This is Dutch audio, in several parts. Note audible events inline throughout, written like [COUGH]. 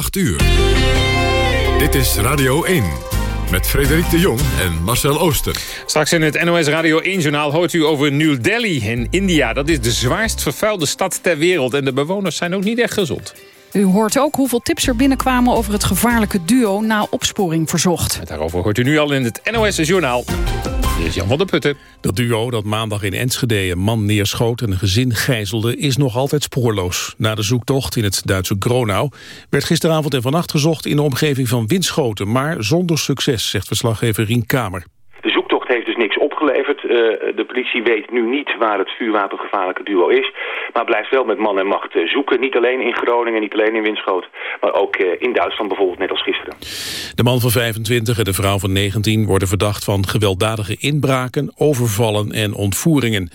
8 uur. Dit is Radio 1. Met Frederik de Jong en Marcel Ooster. Straks in het NOS Radio 1-journaal hoort u over New Delhi in India. Dat is de zwaarst vervuilde stad ter wereld. En de bewoners zijn ook niet echt gezond. U hoort ook hoeveel tips er binnenkwamen over het gevaarlijke duo na opsporing verzocht. Daarover hoort u nu al in het NOS-journaal. Jan Putten. Dat duo dat maandag in Enschede een man neerschoot en een gezin gijzelde is nog altijd spoorloos. Na de zoektocht in het Duitse Gronau werd gisteravond en vannacht gezocht in de omgeving van Winschoten, maar zonder succes, zegt verslaggever Rien Kamer heeft dus niks opgeleverd. Uh, de politie weet nu niet waar het vuurwapengevaarlijke duo is. Maar blijft wel met man en macht uh, zoeken. Niet alleen in Groningen, niet alleen in Winschoot. Maar ook uh, in Duitsland bijvoorbeeld, net als gisteren. De man van 25 en de vrouw van 19 worden verdacht van gewelddadige inbraken, overvallen en ontvoeringen.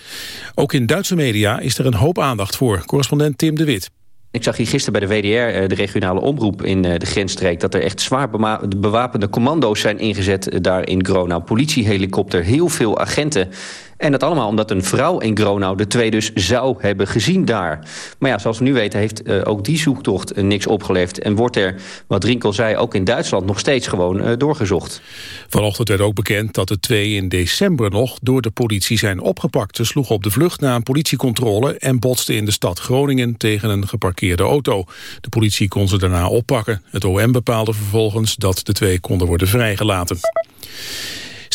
Ook in Duitse media is er een hoop aandacht voor. Correspondent Tim de Wit. Ik zag hier gisteren bij de WDR, eh, de regionale omroep in eh, de grensstreek... dat er echt zwaar bewapende commando's zijn ingezet eh, daar in Gronau. Politiehelikopter, heel veel agenten. En dat allemaal omdat een vrouw in Gronau de twee dus zou hebben gezien daar. Maar ja, zoals we nu weten heeft uh, ook die zoektocht uh, niks opgeleverd. En wordt er, wat Rinkel zei, ook in Duitsland nog steeds gewoon uh, doorgezocht. Vanochtend werd ook bekend dat de twee in december nog door de politie zijn opgepakt. Ze sloegen op de vlucht na een politiecontrole en botsten in de stad Groningen tegen een geparkeerde auto. De politie kon ze daarna oppakken. Het OM bepaalde vervolgens dat de twee konden worden vrijgelaten.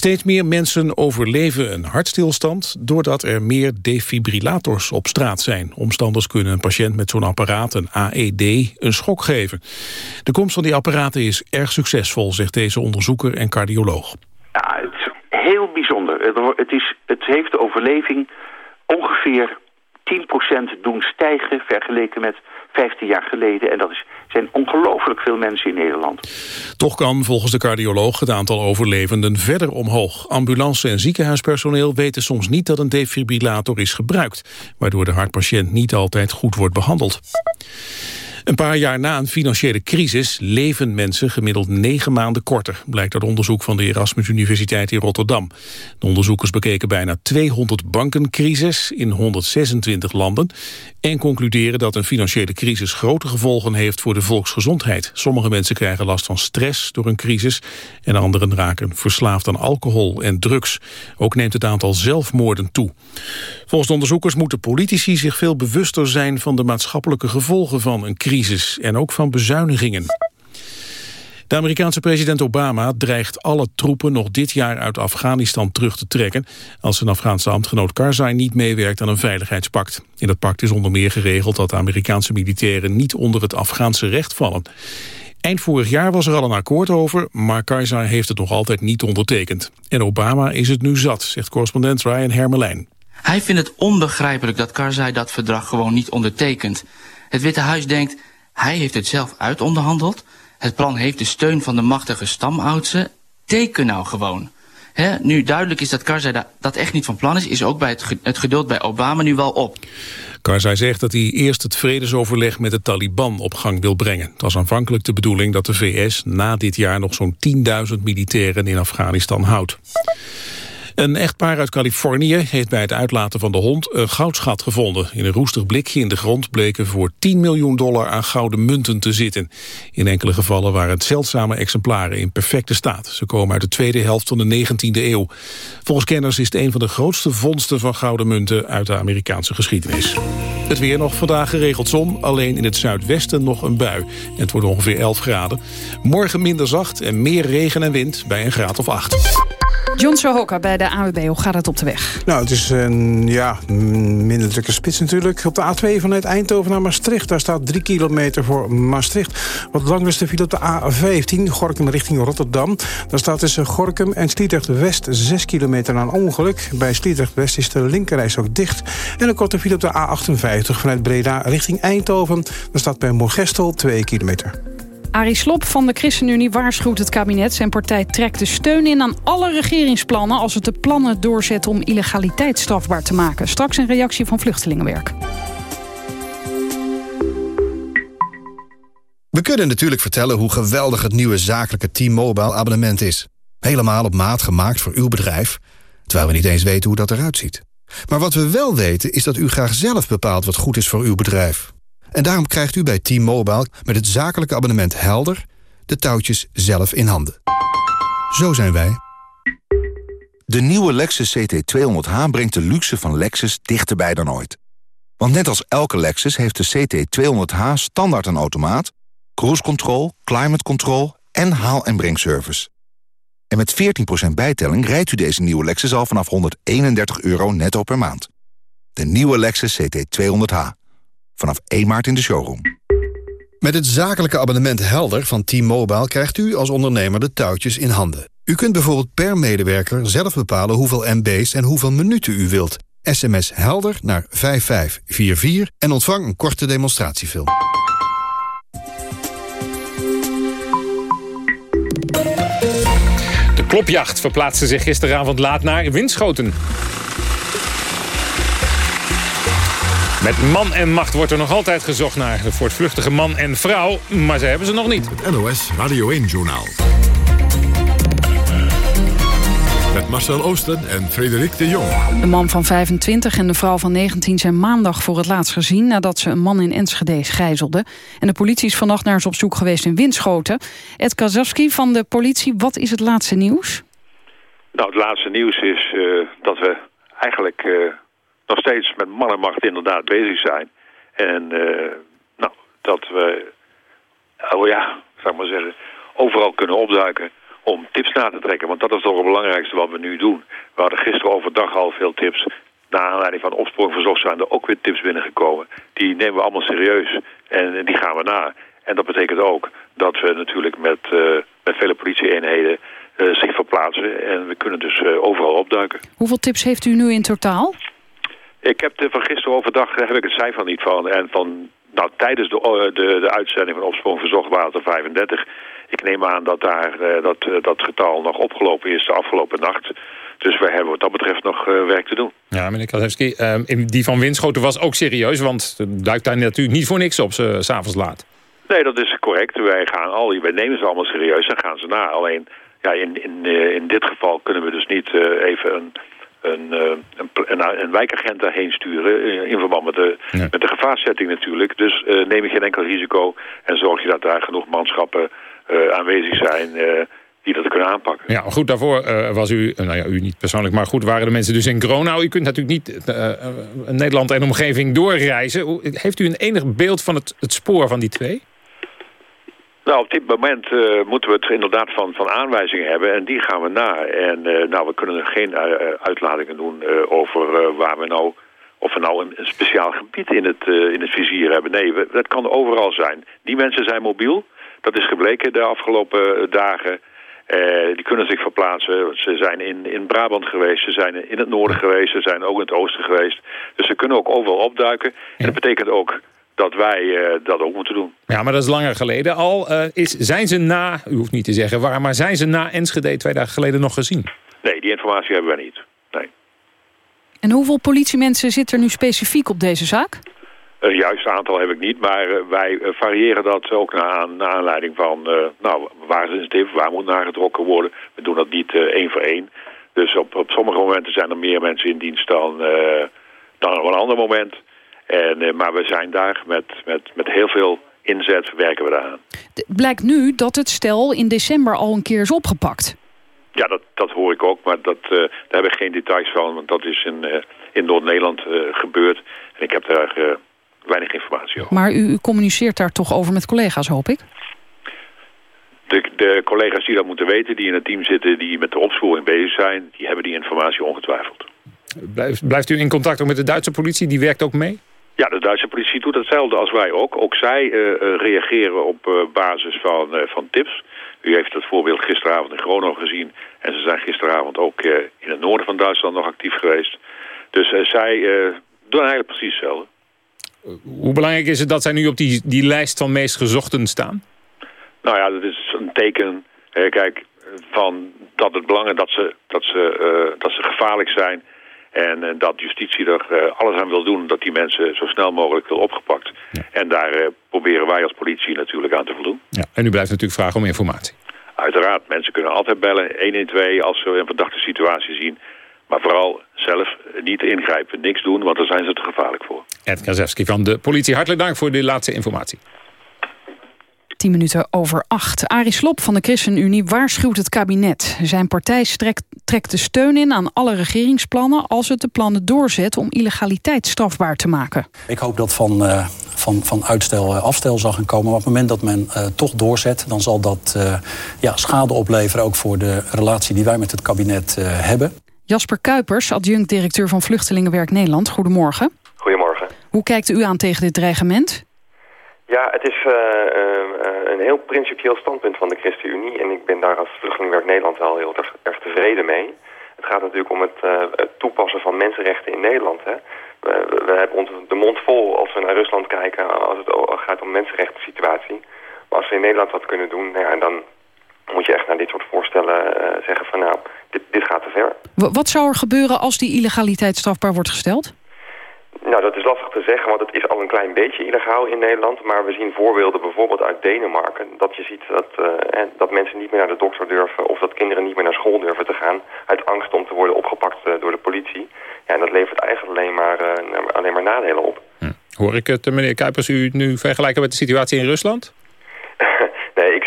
Steeds meer mensen overleven een hartstilstand doordat er meer defibrillators op straat zijn. Omstanders kunnen een patiënt met zo'n apparaat, een AED, een schok geven. De komst van die apparaten is erg succesvol, zegt deze onderzoeker en cardioloog. Ja, het is heel bijzonder. Het, is, het heeft de overleving ongeveer 10% doen stijgen vergeleken met 15 jaar geleden. En dat is, zijn ongelooflijk veel mensen in Nederland. Toch kan volgens de cardioloog het aantal overlevenden verder omhoog. Ambulance- en ziekenhuispersoneel weten soms niet dat een defibrillator is gebruikt... waardoor de hartpatiënt niet altijd goed wordt behandeld. Een paar jaar na een financiële crisis leven mensen gemiddeld negen maanden korter, blijkt uit onderzoek van de Erasmus Universiteit in Rotterdam. De onderzoekers bekeken bijna 200 bankencrisis in 126 landen en concluderen dat een financiële crisis grote gevolgen heeft voor de volksgezondheid. Sommige mensen krijgen last van stress door een crisis en anderen raken verslaafd aan alcohol en drugs. Ook neemt het aantal zelfmoorden toe. Volgens de onderzoekers moeten politici zich veel bewuster zijn van de maatschappelijke gevolgen van een crisis en ook van bezuinigingen. De Amerikaanse president Obama dreigt alle troepen nog dit jaar uit Afghanistan terug te trekken als zijn Afghaanse ambtgenoot Karzai niet meewerkt aan een veiligheidspact. In het pact is onder meer geregeld dat de Amerikaanse militairen niet onder het Afghaanse recht vallen. Eind vorig jaar was er al een akkoord over, maar Karzai heeft het nog altijd niet ondertekend. En Obama is het nu zat, zegt correspondent Ryan Hermelijn. Hij vindt het onbegrijpelijk dat Karzai dat verdrag gewoon niet ondertekent. Het Witte Huis denkt, hij heeft het zelf uitonderhandeld. Het plan heeft de steun van de machtige stamoudsen. Teken nou gewoon. He, nu duidelijk is dat Karzai dat echt niet van plan is... is ook bij het, het geduld bij Obama nu wel op. Karzai zegt dat hij eerst het vredesoverleg met de Taliban op gang wil brengen. Het was aanvankelijk de bedoeling dat de VS na dit jaar nog zo'n 10.000 militairen in Afghanistan houdt. Een echtpaar uit Californië heeft bij het uitlaten van de hond een goudschat gevonden. In een roestig blikje in de grond bleken voor 10 miljoen dollar aan gouden munten te zitten. In enkele gevallen waren het zeldzame exemplaren in perfecte staat. Ze komen uit de tweede helft van de 19e eeuw. Volgens kenners is het een van de grootste vondsten van gouden munten uit de Amerikaanse geschiedenis. Het weer nog vandaag geregeld zon, alleen in het zuidwesten nog een bui. Het wordt ongeveer 11 graden. Morgen minder zacht en meer regen en wind bij een graad of 8. John Sohoka bij de AWB, hoe gaat het op de weg? Nou, het is een ja, minder drukke spits natuurlijk. Op de A2 vanuit Eindhoven naar Maastricht. Daar staat 3 kilometer voor Maastricht. Wat lang is de file op de A15, Gorkum richting Rotterdam. Daar staat tussen Gorkum en Sliedrecht-West 6 kilometer na een ongeluk. Bij Sliedrecht-West is de linkerreis ook dicht. En een korte file op de A58 vanuit Breda richting Eindhoven. Daar staat bij Moorgestel 2 kilometer. Arie Slob van de ChristenUnie waarschuwt het kabinet. Zijn partij trekt de steun in aan alle regeringsplannen... als het de plannen doorzet om illegaliteit strafbaar te maken. Straks een reactie van Vluchtelingenwerk. We kunnen natuurlijk vertellen hoe geweldig het nieuwe zakelijke T-Mobile abonnement is. Helemaal op maat gemaakt voor uw bedrijf, terwijl we niet eens weten hoe dat eruit ziet. Maar wat we wel weten is dat u graag zelf bepaalt wat goed is voor uw bedrijf. En daarom krijgt u bij T-Mobile met het zakelijke abonnement Helder... de touwtjes zelf in handen. Zo zijn wij. De nieuwe Lexus CT200H brengt de luxe van Lexus dichterbij dan ooit. Want net als elke Lexus heeft de CT200H standaard een automaat... cruise control, climate control en haal- en brengservice. En met 14% bijtelling rijdt u deze nieuwe Lexus al vanaf 131 euro netto per maand. De nieuwe Lexus CT200H. Vanaf 1 maart in de showroom. Met het zakelijke abonnement Helder van T-Mobile krijgt u als ondernemer de touwtjes in handen. U kunt bijvoorbeeld per medewerker zelf bepalen hoeveel MB's en hoeveel minuten u wilt. SMS Helder naar 5544 en ontvang een korte demonstratiefilm. De klopjacht verplaatste zich gisteravond laat naar Winschoten. Met man en macht wordt er nog altijd gezocht naar de voortvluchtige man en vrouw, maar ze hebben ze nog niet. Het NOS Radio 1-journaal. Met Marcel Oosten en Frederik de Jong. De man van 25 en de vrouw van 19 zijn maandag voor het laatst gezien... nadat ze een man in Enschede gijzelden. En de politie is vannacht naar ze op zoek geweest in Winschoten. Ed Kazowski van de politie, wat is het laatste nieuws? Nou, het laatste nieuws is uh, dat we eigenlijk uh, nog steeds met man en macht inderdaad bezig zijn. En uh, nou, dat we, oh ja, zou ik maar zeggen, overal kunnen opduiken om tips na te trekken. Want dat is toch het belangrijkste wat we nu doen. We hadden gisteren overdag al veel tips. Naar aanleiding van opsporing verzocht zijn er ook weer tips binnengekomen. Die nemen we allemaal serieus en die gaan we na. En dat betekent ook dat we natuurlijk met, uh, met vele politieeenheden uh, zich verplaatsen. En we kunnen dus overal opduiken. Hoeveel tips heeft u nu in totaal? Ik heb de, van gisteren overdag, heb ik het cijfer niet van. En van nou, tijdens de, de, de uitzending van opsporing verzocht waren er 35. Ik neem aan dat daar uh, dat, uh, dat getal nog opgelopen is de afgelopen nacht. Dus we hebben wat dat betreft nog werk te doen. Ja, meneer Kalewski, die van Winschoten was ook serieus... want het duikt daar natuurlijk niet voor niks op, s'avonds laat. Nee, dat is correct. Wij, gaan al, wij nemen ze allemaal serieus en gaan ze na. Alleen ja, in, in, in dit geval kunnen we dus niet even een, een, een, een, een wijkagent daarheen sturen... in verband met de, ja. met de gevaarzetting natuurlijk. Dus neem je geen enkel risico en zorg je dat daar genoeg manschappen... Uh, aanwezig zijn uh, die dat kunnen aanpakken. Ja, goed, daarvoor was u, nou ja, u niet persoonlijk, maar goed, waren de mensen dus in Gronau. U kunt natuurlijk niet Nederland en omgeving doorreizen. Heeft u een enig beeld van het, het spoor van die twee? Nou, op dit moment moeten we het inderdaad van, van aanwijzingen hebben en die gaan we na. En nou, we kunnen geen uitlatingen doen over waar we nou of we nou een, een speciaal gebied in het, in het vizier hebben. Nee, we, dat kan overal zijn. Die mensen zijn mobiel. Dat is gebleken de afgelopen dagen. Uh, die kunnen zich verplaatsen. Ze zijn in, in Brabant geweest, ze zijn in het noorden geweest, ze zijn ook in het oosten geweest. Dus ze kunnen ook overal opduiken. En dat betekent ook dat wij uh, dat ook moeten doen. Ja, maar dat is langer geleden al. Uh, is, zijn ze na, u hoeft niet te zeggen waar, maar zijn ze na Enschede twee dagen geleden nog gezien? Nee, die informatie hebben wij niet. Nee. En hoeveel politiemensen zitten er nu specifiek op deze zaak? Een juist aantal heb ik niet, maar uh, wij variëren dat ook naar, naar aanleiding van... Uh, nou, waar is het tip, waar moet nagetrokken worden? We doen dat niet één voor één. Dus op, op sommige momenten zijn er meer mensen in dienst dan, dan op een ander moment. En, maar we zijn daar met, met, met heel veel inzet, werken we daaraan. Het blijkt nu dat het stel in december al een keer is opgepakt. Ja, dat, dat hoor ik ook, maar dat, daar heb ik geen details van. Want dat is in, in Noord-Nederland gebeurd. En ik heb daar weinig informatie over. Maar u, u, communiceert daar toch over met collega's, hoop ik? De, de, collega's die dat moeten weten, die in het team zitten... die met de opsporing bezig zijn, die hebben die informatie ongetwijfeld. Blijft, blijft u in contact ook met de Duitse politie? Die werkt ook mee? Ja, de Duitse politie doet hetzelfde als wij ook. Ook zij uh, reageren op uh, basis van, uh, van tips. U heeft het voorbeeld gisteravond in Gronau gezien. En ze zijn gisteravond ook in het noorden van Duitsland nog actief geweest. Dus zij doen eigenlijk precies hetzelfde. Hoe belangrijk is het dat zij nu op die, die lijst van meest gezochten staan? Nou ja, dat is een teken, kijk, van dat het belangrijk dat ze, dat ze, dat ze gevaarlijk zijn. En uh, dat justitie er uh, alles aan wil doen dat die mensen zo snel mogelijk wil opgepakt. Ja. En daar proberen wij als politie natuurlijk aan te voldoen. Ja, en u blijft natuurlijk vragen om informatie. Uiteraard, mensen kunnen altijd bellen, 112 als ze een verdachte situatie zien. Maar vooral zelf niet ingrijpen, niks doen, want daar zijn ze te gevaarlijk voor. Ed Kazewski van de politie, hartelijk dank voor de laatste informatie. 10 minuten over 8. Arie Slob van de ChristenUnie waarschuwt het kabinet. Zijn partij strekt, trekt de steun in aan alle regeringsplannen... als het de plannen doorzet om illegaliteit strafbaar te maken. Ik hoop dat van, uh, van, van uitstel uh, afstel zal gaan komen. Maar op het moment dat men uh, toch doorzet... dan zal dat ja, schade opleveren ook voor de relatie die wij met het kabinet hebben. Jasper Kuipers, adjunct-directeur van Vluchtelingenwerk Nederland. Goedemorgen. Goedemorgen. Hoe kijkt u aan tegen dit dreigement? Ja, het is uh, uh, een heel principieel standpunt van de ChristenUnie. En ik ben daar als Vluchtelingenwerk Nederland wel heel erg, erg tevreden mee. Het gaat natuurlijk om het, het, toepassen van mensenrechten in Nederland. Hè. We, hebben ons de mond vol als we naar Rusland kijken als het gaat om mensenrechten situatie. Maar als we in Nederland wat kunnen doen, nou ja, dan moet je echt naar dit soort voorstellen zeggen van nou, dit, dit gaat te ver. Wat zou er gebeuren als die illegaliteit strafbaar wordt gesteld? Nou, dat is lastig te zeggen, want het is al een klein beetje illegaal in Nederland. Maar we zien voorbeelden bijvoorbeeld uit Denemarken. Dat je ziet dat, uh, dat mensen niet meer naar de dokter durven... of dat kinderen niet meer naar school durven te gaan... uit angst om te worden opgepakt uh, door de politie. Ja, en dat levert eigenlijk alleen maar, uh, alleen maar nadelen op. Hm. Hoor ik het, meneer Kuipers, u nu vergelijken met de situatie in Rusland?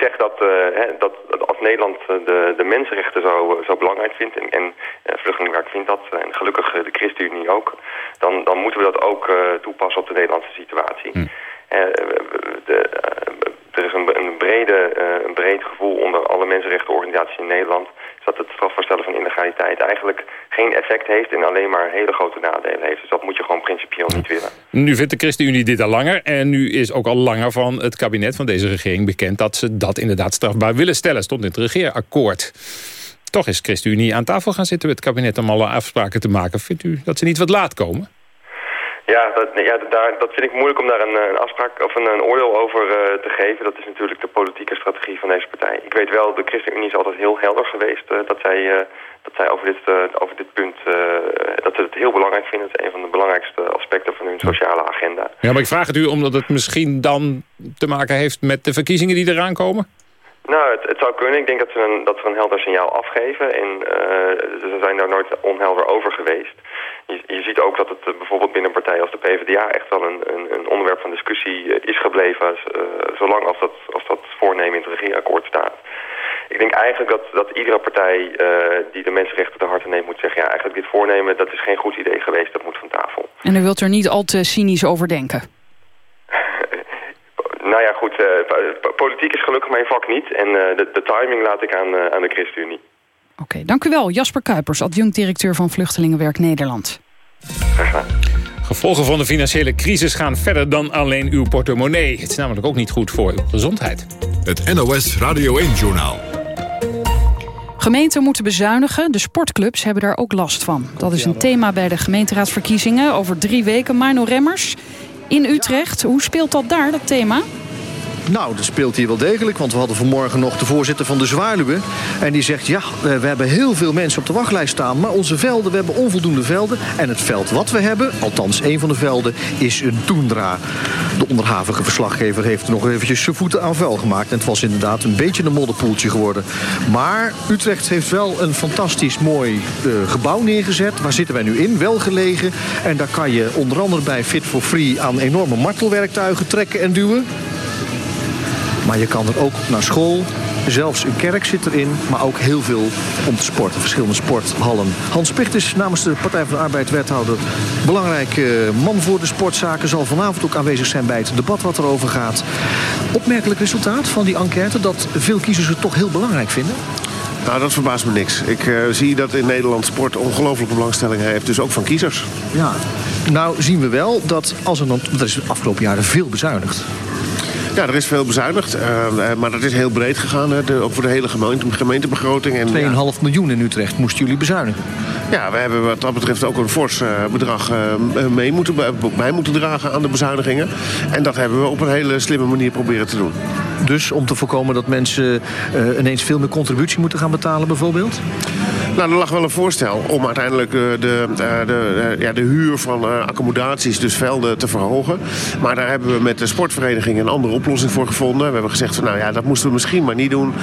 Zeg dat, dat als Nederland de, de mensenrechten zo, zo belangrijk vindt... en, en Vluchtelingenwerk vindt dat, en gelukkig de ChristenUnie ook... dan, dan moeten we dat ook toepassen op de Nederlandse situatie. Hm. De, er is een, brede, een breed gevoel onder alle mensenrechtenorganisaties in Nederland... dat het strafvaststellen van illegaliteit eigenlijk geen effect heeft... en alleen maar hele grote nadelen heeft. Dus dat moet je gewoon principieel niet willen. Nu vindt de ChristenUnie dit al langer. En nu is ook al langer van het kabinet van deze regering bekend... dat ze dat inderdaad strafbaar willen stellen. Stond in het regeerakkoord. Toch is ChristenUnie aan tafel gaan zitten met het kabinet... om alle afspraken te maken. Vindt u dat ze niet wat laat komen? Ja, dat, ja daar, dat vind ik moeilijk om daar een, een afspraak of een, een oordeel over uh, te geven. Dat is natuurlijk de politieke strategie van deze partij. Ik weet wel, de ChristenUnie is altijd heel helder geweest uh, dat zij, uh, dat zij over, dit, over dit punt, dat ze het heel belangrijk vinden. Het is een van de belangrijkste aspecten van hun sociale agenda. Ja, maar ik vraag het u omdat het misschien dan te maken heeft met de verkiezingen die eraan komen? Nou, het, het, zou kunnen. Ik denk dat ze een, dat ze een helder signaal afgeven. En ze zijn daar nooit onhelder over geweest. Je, je, ziet ook dat het uh, bijvoorbeeld binnen een partij als de PvdA echt wel een, een, een onderwerp van discussie uh, is gebleven, uh, zolang als dat, als dat voornemen in het regeerakkoord staat. Ik denk eigenlijk dat, dat iedere partij die de mensenrechten te harte neemt moet zeggen, ja eigenlijk dit voornemen dat is geen goed idee geweest, dat moet van tafel. En u wilt er niet al te cynisch over denken? [LAUGHS] nou ja goed, politiek is gelukkig mijn vak niet en de, de timing laat ik aan, aan de ChristenUnie. Oké, okay, dank u wel. Jasper Kuipers, adjunct-directeur van Vluchtelingenwerk Nederland. Gevolgen van de financiële crisis gaan verder dan alleen uw portemonnee. Het is namelijk ook niet goed voor uw gezondheid. Het NOS Radio 1-journaal. Gemeenten moeten bezuinigen. De sportclubs hebben daar ook last van. Dat is een thema bij de gemeenteraadsverkiezingen over drie weken. Marno Remmers in Utrecht. Hoe speelt dat daar, dat thema? Nou, dat speelt hier wel degelijk. Want we hadden vanmorgen nog de voorzitter van de Zwaluwe. En die zegt, ja, we hebben heel veel mensen op de wachtlijst staan. Maar onze velden, we hebben onvoldoende velden. En het veld wat we hebben, althans één van de velden, is een toendra. De onderhavige verslaggever heeft nog eventjes zijn voeten aan vuil gemaakt. En het was inderdaad een beetje een modderpoeltje geworden. Maar Utrecht heeft wel een fantastisch mooi uh, gebouw neergezet. Waar zitten wij nu in? Wel gelegen. En daar kan je onder andere bij Fit for Free aan enorme martelwerktuigen trekken en duwen. Maar je kan er ook naar school. Zelfs een kerk zit erin, maar ook heel veel om te sporten. Verschillende sporthallen. Hans Picht is namens de Partij van de Arbeid wethouder... belangrijke man voor de sportzaken. Zal vanavond ook aanwezig zijn bij het debat wat erover gaat. Opmerkelijk resultaat van die enquête... dat veel kiezers het toch heel belangrijk vinden? Nou, dat verbaast me niks. Ik uh, zie dat in Nederland sport ongelooflijke belangstelling heeft. Dus ook van kiezers. Ja, nou zien we wel dat als er dan... Er is de afgelopen jaren veel bezuinigd. Ja, er is veel bezuinigd. Uh, maar dat is heel breed gegaan. Hè, de, ook voor de hele gemeente, gemeentebegroting. 2,5 ja. miljoen in Utrecht moesten jullie bezuinigen. Ja, we hebben wat dat betreft ook een fors uh, bedrag uh, mee moeten, bij moeten dragen aan de bezuinigingen. En dat hebben we op een hele slimme manier proberen te doen. Dus om te voorkomen dat mensen ineens veel meer contributie moeten gaan betalen bijvoorbeeld? Nou, er lag wel een voorstel om uiteindelijk de, de, de, ja, de huur van accommodaties, dus velden, te verhogen. Maar daar hebben we met de sportvereniging een andere oplossing voor gevonden. We hebben gezegd van nou ja, dat moesten we misschien maar niet doen.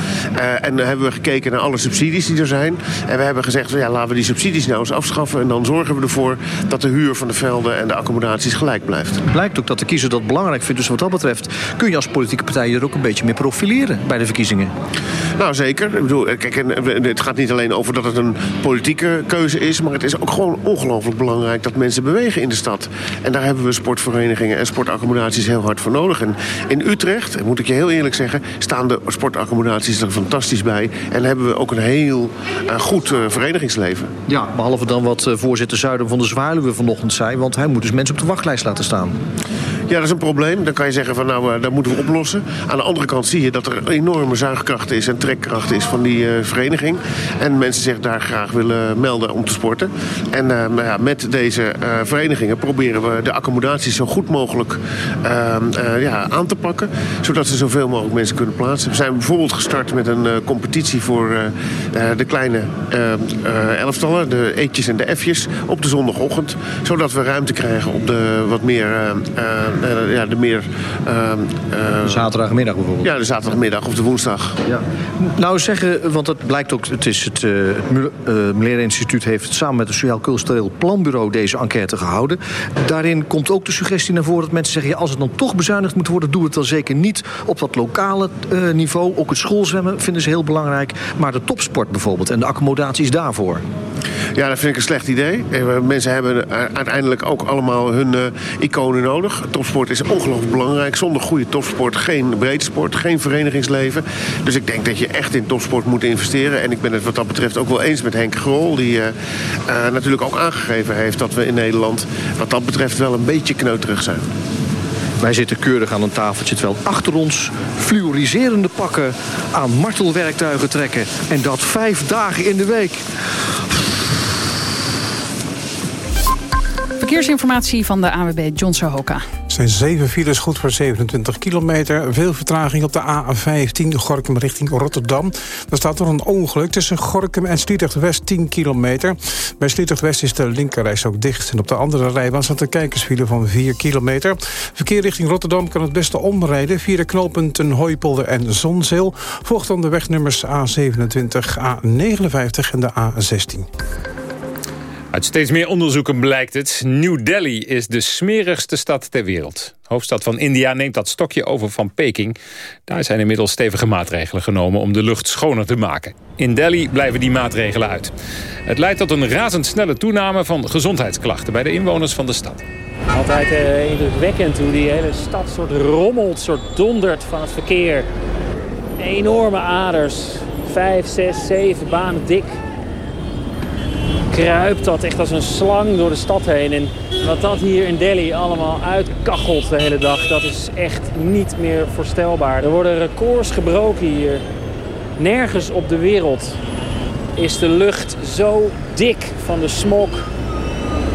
en dan hebben we gekeken naar alle subsidies die er zijn. En we hebben gezegd van ja, laten we die subsidies nou eens afschaffen. En dan zorgen we ervoor dat de huur van de velden en de accommodaties gelijk blijft. Blijkt ook dat de kiezer dat belangrijk vindt. Dus wat dat betreft kun je als politieke partij er ook een beetje meer profileren bij de verkiezingen. Nou, zeker. Ik bedoel, kijk, het gaat niet alleen over dat het een politieke keuze is... maar het is ook gewoon ongelooflijk belangrijk dat mensen bewegen in de stad. En daar hebben we sportverenigingen en sportaccommodaties heel hard voor nodig. En in Utrecht, moet ik je heel eerlijk zeggen... staan de sportaccommodaties er fantastisch bij. En hebben we ook een heel uh, goed uh, verenigingsleven. Ja, behalve dan wat uh, voorzitter Zuiden van de Zwaluwe vanochtend zei... want hij moet dus mensen op de wachtlijst laten staan. Ja, dat is een probleem. Dan kan je zeggen van nou, dat moeten we oplossen. Aan de andere kant zie je dat er enorme zuigkracht is... en trekkracht is van die vereniging. En mensen zich daar graag willen melden om te sporten. En ja, met deze verenigingen proberen we de accommodaties zo goed mogelijk ja, aan te pakken. Zodat ze zoveel mogelijk mensen kunnen plaatsen. We zijn bijvoorbeeld gestart met een competitie voor de kleine elftallen. De eetjes en de F'jes op de zondagochtend. Zodat we ruimte krijgen op de wat meer... ja, de meer zaterdagmiddag bijvoorbeeld? Ja, de zaterdagmiddag of de woensdag. Ja. Nou zeggen, want het blijkt ook... Het, is het, het Muller Instituut heeft samen met het Sociaal Cultureel Planbureau... deze enquête gehouden. Daarin komt ook de suggestie naar voren dat mensen zeggen... Ja, als het dan toch bezuinigd moet worden... doe het dan zeker niet op dat lokale niveau. Ook het schoolzwemmen vinden ze heel belangrijk. Maar de topsport bijvoorbeeld en de accommodaties daarvoor. Ja, dat vind ik een slecht idee. Mensen hebben uiteindelijk ook allemaal hun iconen nodig. Topsport is ongelooflijk belangrijk. Zonder goede topsport geen breedsport, geen verenigingsleven. Dus ik denk dat je echt in topsport moet investeren. En ik ben het wat dat betreft ook wel eens met Henk Grol... die uh, uh, natuurlijk ook aangegeven heeft dat we in Nederland... wat dat betreft wel een beetje kneuterig zijn. Wij zitten keurig aan een tafeltje terwijl achter ons fluoriserende pakken aan martelwerktuigen trekken. En dat vijf dagen in de week. Verkeersinformatie van de AWB John Sohoka. Er zijn zeven files, goed voor 27 kilometer. Veel vertraging op de A15, Gorkum richting Rotterdam. Daar staat er een ongeluk tussen Gorkum en Sliedrecht West 10 kilometer. Bij Sliedrecht West is de linkerreis ook dicht. En op de andere rijbaan staat een kijkersfile van 4 kilometer. Verkeer richting Rotterdam kan het beste omrijden... via de knooppunten Hooipolder en Zonzeel. Volgt dan de wegnummers A27, A59 en de A16. Uit steeds meer onderzoeken blijkt het. New Delhi is de smerigste stad ter wereld. Hoofdstad van India neemt dat stokje over van Peking. Daar zijn inmiddels stevige maatregelen genomen om de lucht schoner te maken. In Delhi blijven die maatregelen uit. Het leidt tot een razendsnelle toename van gezondheidsklachten... bij de inwoners van de stad. Altijd uh, indrukwekkend hoe die hele stad soort rommelt, soort dondert van het verkeer. Enorme aders, vijf, zes, zeven banen dik kruipt dat echt als een slang door de stad heen. En wat dat hier in Delhi allemaal uitkachelt de hele dag, dat is echt niet meer voorstelbaar. Er worden records gebroken hier. Nergens op de wereld is de lucht zo dik van de smog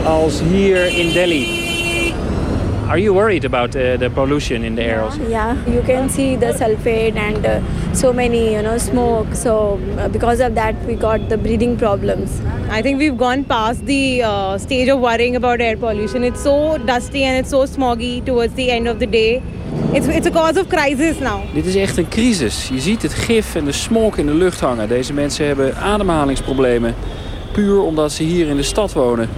als hier in Delhi. Are you worried about uh, the pollution in the air also? Yeah, you can see the sulfate and uh, so many, you know, smoke. So uh, because of that, we got the breathing problems. I think we've gone past the uh, stage of worrying about air pollution. It's so dusty and it's so smoggy towards the end of the day. It's, it's a cause of crisis now. Dit is echt een crisis. Je ziet het gif en de smog in de lucht hangen. Deze mensen hebben ademhalingsproblemen. Puur omdat ze hier in de stad wonen.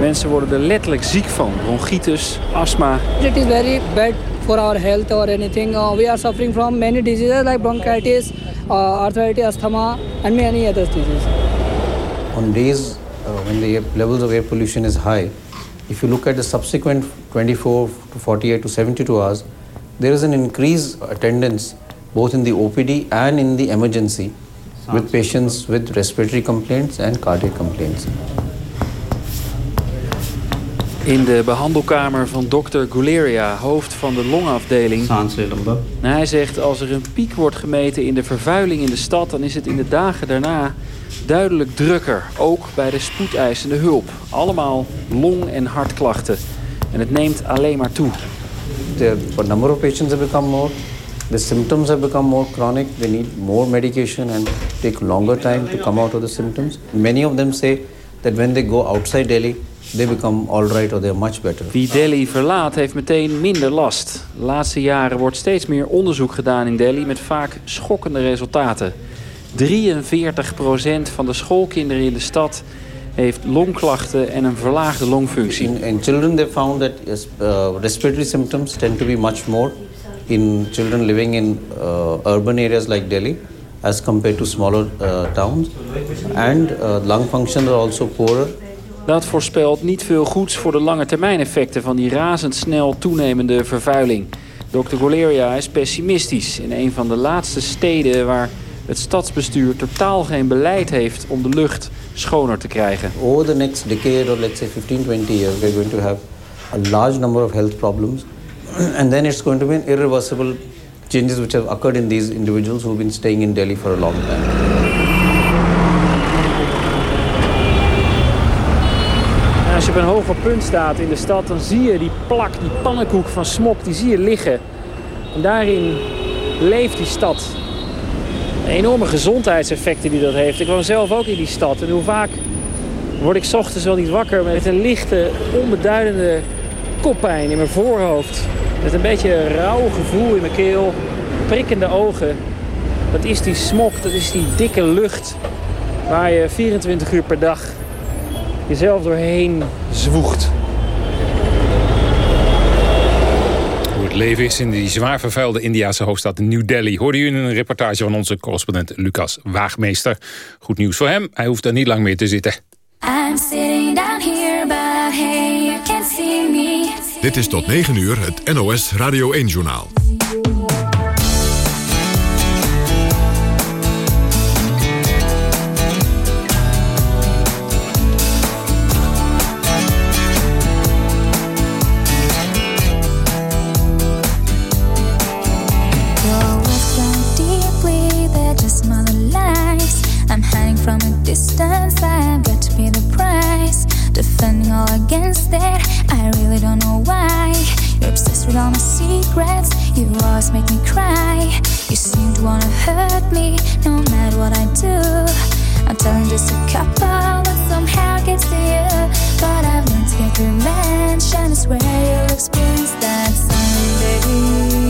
Mensen worden er letterlijk ziek van. Bronchitis, astma. It is very bad for our health or anything. Uh, we are suffering from many diseases like bronchitis, uh, arthritis, asthma and many other diseases. On days uh, when the levels of air pollution is high, if you look at the subsequent 24 to 48 to 72 hours, there is an increased attendance both in the OPD and in the emergency with patients with respiratory complaints and cardiac complaints. In de behandelkamer van dokter Guleria, hoofd van de longafdeling. Nou, hij zegt als er een piek wordt gemeten in de vervuiling in de stad... dan is het in de dagen daarna duidelijk drukker. Ook bij de spoedeisende hulp. Allemaal long- en hartklachten. En het neemt alleen maar toe. The number of patients have become more. The symptoms have become more chronic. They need more medication and take longer time to come out of the symptoms. Many of them say that when they go outside Delhi, they become all right or they're much better. Wie Delhi verlaat heeft meteen minder last. De laatste jaren wordt steeds meer onderzoek gedaan in Delhi met vaak schokkende resultaten. 43% van de schoolkinderen in de stad heeft longklachten en een verlaagde longfunctie. In, in children they found that uh, respiratory symptoms tend to be much more in children living in uh, urban areas like Delhi as compared to smaller uh, towns. And uh, lung function are also poorer. Dat voorspelt niet veel goeds voor de lange termijn effecten van die razendsnel toenemende vervuiling. Dr. Goleria is pessimistisch in een van de laatste steden waar het stadsbestuur totaal geen beleid heeft om de lucht schoner te krijgen. Over the next decade or let's say 15, 20 years, we're going to have a large number of health problems. [CLEARS THROAT] and then it's going to be irreversible changes which have occurred in these individuals who've been staying in Delhi for a long time. Als je op een hoger punt staat in de stad, dan zie je die plak, die pannenkoek van smok, die zie je liggen. En daarin leeft die stad. De enorme gezondheidseffecten die dat heeft. Ik woon zelf ook in die stad. En hoe vaak word ik ochtends wel niet wakker met een lichte, onbeduidende koppijn in mijn voorhoofd. Met een beetje rauw gevoel in mijn keel. Prikkende ogen. Dat is die smok, dat is die dikke lucht waar je 24 uur per dag jezelf doorheen zwoegt. Hoe het leven is in die zwaar vervuilde Indiase hoofdstad New Delhi... hoorde u in een reportage van onze correspondent Lucas Waagmeester. Goed nieuws voor hem, hij hoeft er niet lang meer te zitten. I'm sitting down here, but hey, you can't see me. Dit is tot 9 uur het NOS Radio 1-journaal. Secrets, you always make me cry. You seem to wanna hurt me, no matter what I do. I'm telling just a couple, but somehow gets to you. But I've learned to get revenge, and I swear you'll experience that someday.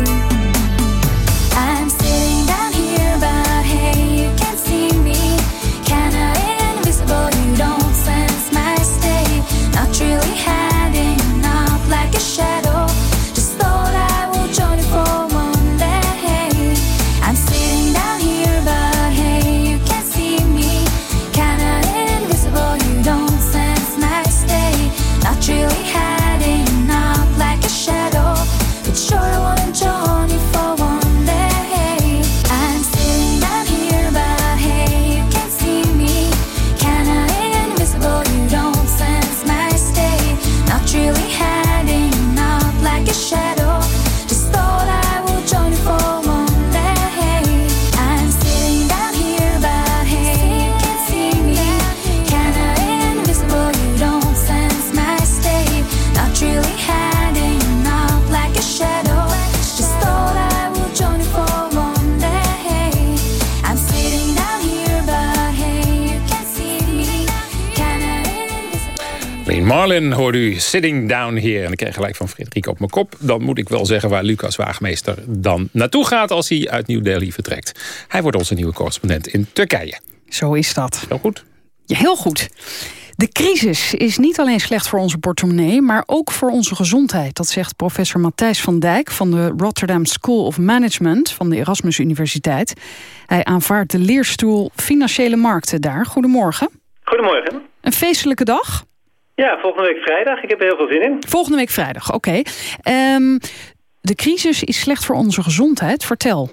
Marlin hoorde u Sitting Down Here. En ik kreeg gelijk van Frederik op mijn kop. Dan moet ik wel zeggen waar Lucas Waagmeester dan naartoe gaat... als hij uit New Delhi vertrekt. Hij wordt onze nieuwe correspondent in Turkije. Zo is dat. Heel goed. Ja, heel goed. De crisis is niet alleen slecht voor onze portemonnee... maar ook voor onze gezondheid. Dat zegt professor Matthijs van Dijk... van de Rotterdam School of Management van de Erasmus Universiteit. Hij aanvaardt de leerstoel Financiële Markten daar. Goedemorgen. Goedemorgen. Een feestelijke dag? Ja, volgende week vrijdag. Ik heb er heel veel zin in. Volgende week vrijdag, oké. Ehm, de crisis is slecht voor onze gezondheid. Vertel.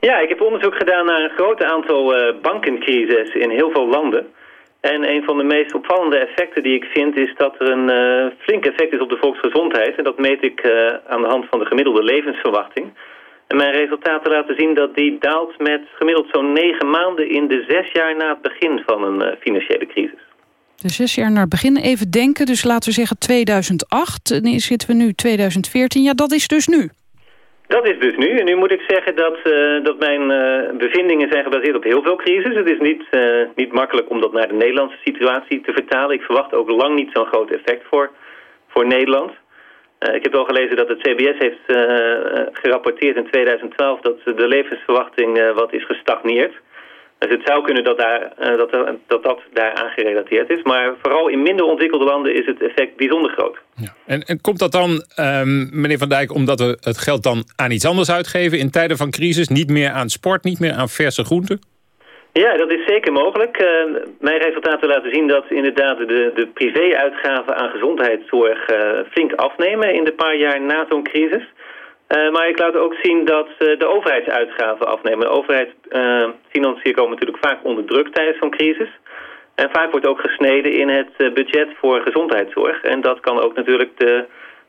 Ja, ik heb onderzoek gedaan naar een groot aantal uh, bankencrises in heel veel landen. En een van de meest opvallende effecten die ik vind is dat er een uh, flink effect is op de volksgezondheid. En dat meet ik uh, aan de hand van de gemiddelde levensverwachting. En mijn resultaten laten zien dat die daalt met gemiddeld zo'n negen maanden in de zes jaar na het begin van een financiële crisis. De zes jaar naar het begin. Even denken, dus laten we zeggen 2008. Nu zitten we nu 2014. Ja, dat is dus nu. Dat is dus nu. En nu moet ik zeggen dat, uh, dat mijn uh, bevindingen zijn gebaseerd op heel veel crisis. Het is niet, uh, niet makkelijk om dat naar de Nederlandse situatie te vertalen. Ik verwacht ook lang niet zo'n groot effect voor, voor Nederland. ik heb wel gelezen dat het CBS heeft gerapporteerd in 2012 dat de levensverwachting wat is gestagneerd. Dus het zou kunnen dat, daar, dat, dat dat daar aan gerelateerd is. Maar vooral in minder ontwikkelde landen is het effect bijzonder groot. Ja. En, en, komt dat dan, um, meneer Van Dijk, omdat we het geld dan aan iets anders uitgeven... in tijden van crisis, niet meer aan sport, niet meer aan verse groenten? Ja, dat is zeker mogelijk. Uh, mijn resultaten laten zien dat inderdaad de, de privé-uitgaven aan gezondheidszorg uh, flink afnemen... in de paar jaar na zo'n crisis... Uh, maar ik laat ook zien dat uh, de overheidsuitgaven afnemen. De overheidsfinanciën uh, komen natuurlijk vaak onder druk tijdens zo'n crisis. En vaak wordt ook gesneden in het budget voor gezondheidszorg. En dat kan ook natuurlijk de,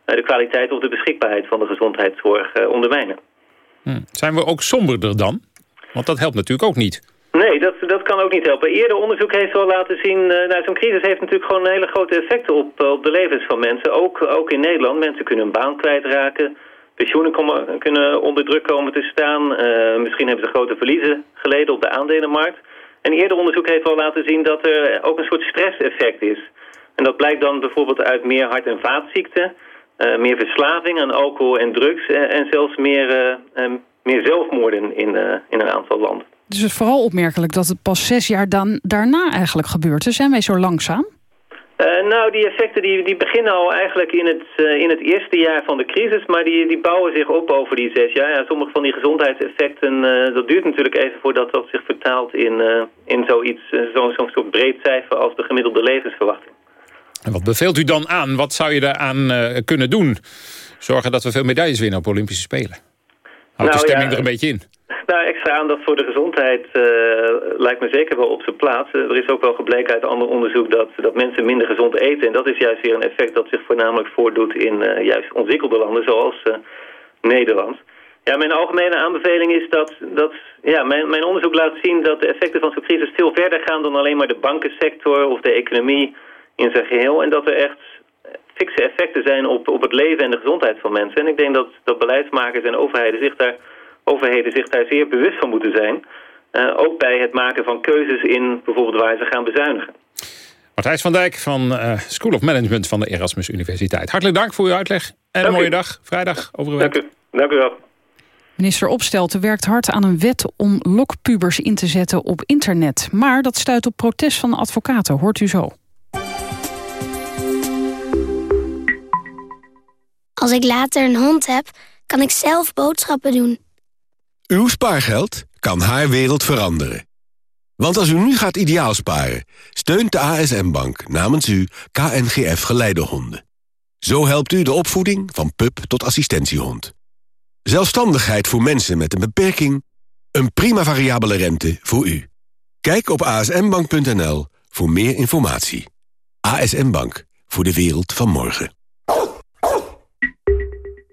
de kwaliteit of de beschikbaarheid van de gezondheidszorg ondermijnen. Hm. Zijn we ook somberder dan? Want dat helpt natuurlijk ook niet. Nee, dat, dat kan ook niet helpen. Eerder onderzoek heeft wel laten zien... nou, zo'n crisis heeft natuurlijk gewoon hele grote effecten op, op de levens van mensen. Ook, ook in Nederland. Mensen kunnen hun baan kwijtraken pensioenen kunnen onder druk komen te staan. Uh, misschien hebben ze grote verliezen geleden op de aandelenmarkt. En eerder onderzoek heeft wel laten zien dat er ook een soort stresseffect is. En dat blijkt dan bijvoorbeeld uit meer hart- en vaatziekten... Uh, meer verslaving aan alcohol en drugs... Uh, en zelfs meer, meer zelfmoorden in, in een aantal landen. Dus het is vooral opmerkelijk dat het pas zes jaar dan, daarna eigenlijk gebeurt. Dus zijn wij zo langzaam? Uh, nou, die effecten die, die beginnen al eigenlijk in het, uh, in het eerste jaar van de crisis, maar die, die bouwen zich op over die zes jaar. Ja, sommige van die gezondheidseffecten, uh, dat duurt natuurlijk even voordat dat zich vertaalt in, in zoiets, zo'n zo soort breed cijfer als de gemiddelde levensverwachting. En wat beveelt u dan aan? Wat zou je daaraan kunnen doen? Zorgen dat we veel medailles winnen op Olympische Spelen? Houdt nou, de stemming ja, er een beetje in? Nou, extra aandacht voor de gezondheid uh, lijkt me zeker wel op zijn plaats. Uh, er is ook wel gebleken uit ander onderzoek dat, dat mensen minder gezond eten. En dat is juist weer een effect dat zich voornamelijk voordoet in uh, juist ontwikkelde landen zoals Nederland. Ja, mijn algemene aanbeveling is dat, dat ja, mijn, mijn onderzoek laat zien dat de effecten van zo'n crisis veel verder gaan dan alleen maar de bankensector of de economie in zijn geheel. En dat er echt fikse effecten zijn op, op het leven en de gezondheid van mensen. En ik denk dat, dat beleidsmakers en overheden zich daar overheden zich daar zeer bewust van moeten zijn. Uh, ook bij het maken van keuzes in bijvoorbeeld waar ze gaan bezuinigen. Martijs van Dijk van uh, School of Management van de Erasmus Universiteit. Hartelijk dank voor uw uitleg en dank een mooie u. dag. Vrijdag over een week. Dank u. Dank u wel. Minister Opstelten werkt hard aan een wet om lokpubers in te zetten op internet. Maar dat stuit op protest van de advocaten, hoort u zo. Als ik later een hond heb, kan ik zelf boodschappen doen. Uw spaargeld kan haar wereld veranderen. Want als u nu gaat ideaal sparen, steunt de ASM-bank namens u KNGF Geleidehonden. Zo helpt u de opvoeding van pup tot assistentiehond. Zelfstandigheid voor mensen met een beperking. Een prima variabele rente voor u. Kijk op asmbank.nl voor meer informatie. ASM Bank, voor de wereld van morgen.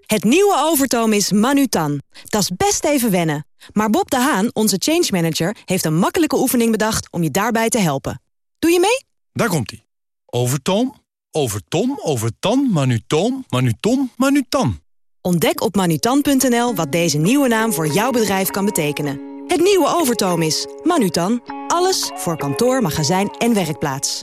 Het nieuwe Overtoom is Manutan. Dat is best even wennen. Maar Bob de Haan, onze change manager, heeft een makkelijke oefening bedacht om je daarbij te helpen. Doe je mee? Daar komt-ie. Overtoom, overtom, overtan, manutoom, manutom, manutan. Ontdek op manutan.nl wat deze nieuwe naam voor jouw bedrijf kan betekenen. Het nieuwe Overtoom is Manutan. Alles voor kantoor, magazijn en werkplaats.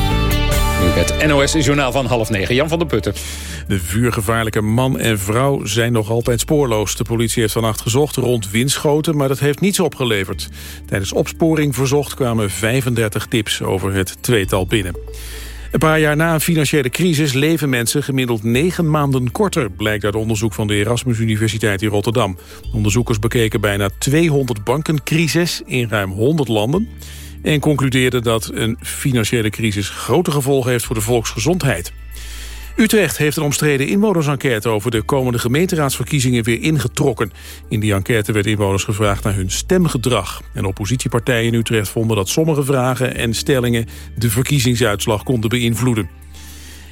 Het NOS-journaal van half negen. Jan van der Putten. De vuurgevaarlijke man en vrouw zijn nog altijd spoorloos. De politie heeft vannacht gezocht rond Winschoten, maar dat heeft niets opgeleverd. Tijdens opsporing verzocht kwamen 35 tips over het tweetal binnen. Een paar jaar na een financiële crisis leven mensen gemiddeld negen maanden korter... blijkt uit onderzoek van de Erasmus Universiteit in Rotterdam. Onderzoekers bekeken bijna 200 bankencrisis in ruim 100 landen en concludeerde dat een financiële crisis grote gevolgen heeft voor de volksgezondheid. Utrecht heeft een omstreden inwonersenquête over de komende gemeenteraadsverkiezingen weer ingetrokken. In die enquête werd inwoners gevraagd naar hun stemgedrag. En oppositiepartijen in Utrecht vonden dat sommige vragen en stellingen de verkiezingsuitslag konden beïnvloeden.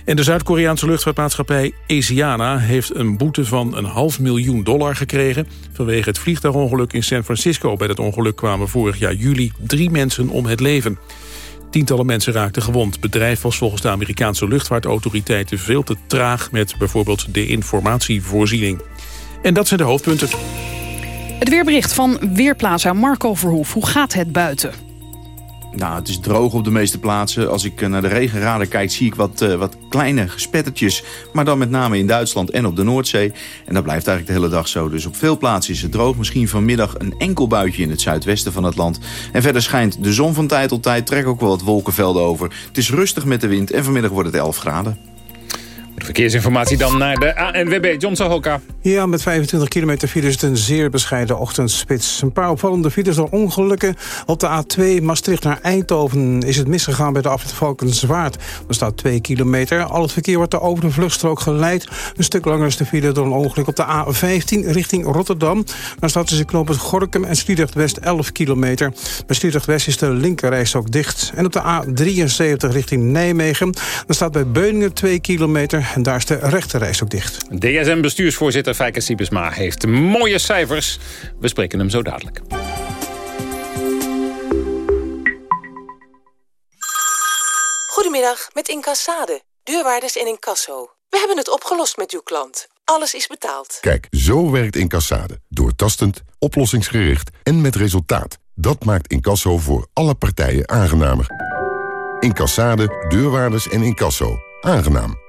En de Zuid-Koreaanse luchtvaartmaatschappij Asiana heeft een boete van een half miljoen dollar gekregen... vanwege het vliegtuigongeluk in San Francisco. Bij dat ongeluk kwamen vorig jaar juli drie mensen om het leven. Tientallen mensen raakten gewond. Het bedrijf was volgens de Amerikaanse luchtvaartautoriteiten veel te traag... met bijvoorbeeld de informatievoorziening. En dat zijn de hoofdpunten. Het weerbericht van Weerplaza Marco Verhoef. Hoe gaat het buiten? Nou, het is droog op de meeste plaatsen. Als ik eh, naar de regenradar kijk, zie ik wat, uh, wat kleine gespettertjes. Maar dan met name in Duitsland en op de Noordzee. En dat blijft eigenlijk de hele dag zo. Dus op veel plaatsen is het droog. Misschien vanmiddag een enkel buitje in het zuidwesten van het land. En verder schijnt de zon van tijd tot tijd. Trek ook wel wat wolkenvelden over. Het is rustig met de wind en vanmiddag wordt het 11 graden. Verkeersinformatie dan naar de ANWB. John Sahoka. Ja, met 25 kilometer file is het een zeer bescheiden ochtendspits. Een paar opvallende files door ongelukken. Op de A2 Maastricht naar Eindhoven is het misgegaan bij de afrit Valkenswaard. Er staat 2 kilometer. Al het verkeer wordt over de vluchtstrook geleid. Een stuk langer is de file door een ongeluk op de A15 richting Rotterdam. Daar staat tussen knooppunt Gorkum en Sliedrecht West 11 kilometer. Bij Sliedrecht West is de linkerreis ook dicht. En op de A73 richting Nijmegen. Daar staat bij Beuningen 2 kilometer en daar is de rechterreis ook dicht. DSM-bestuursvoorzitter Fijke Siebesma heeft mooie cijfers. We spreken hem zo dadelijk. Goedemiddag, met Incassade. Deurwaarders in Incasso. We hebben het opgelost met uw klant. Alles is betaald. Kijk, zo werkt Incassade. Doortastend, oplossingsgericht en met resultaat. Dat maakt Incasso voor alle partijen aangenamer. Incassade, deurwaarders en Incasso. Aangenaam.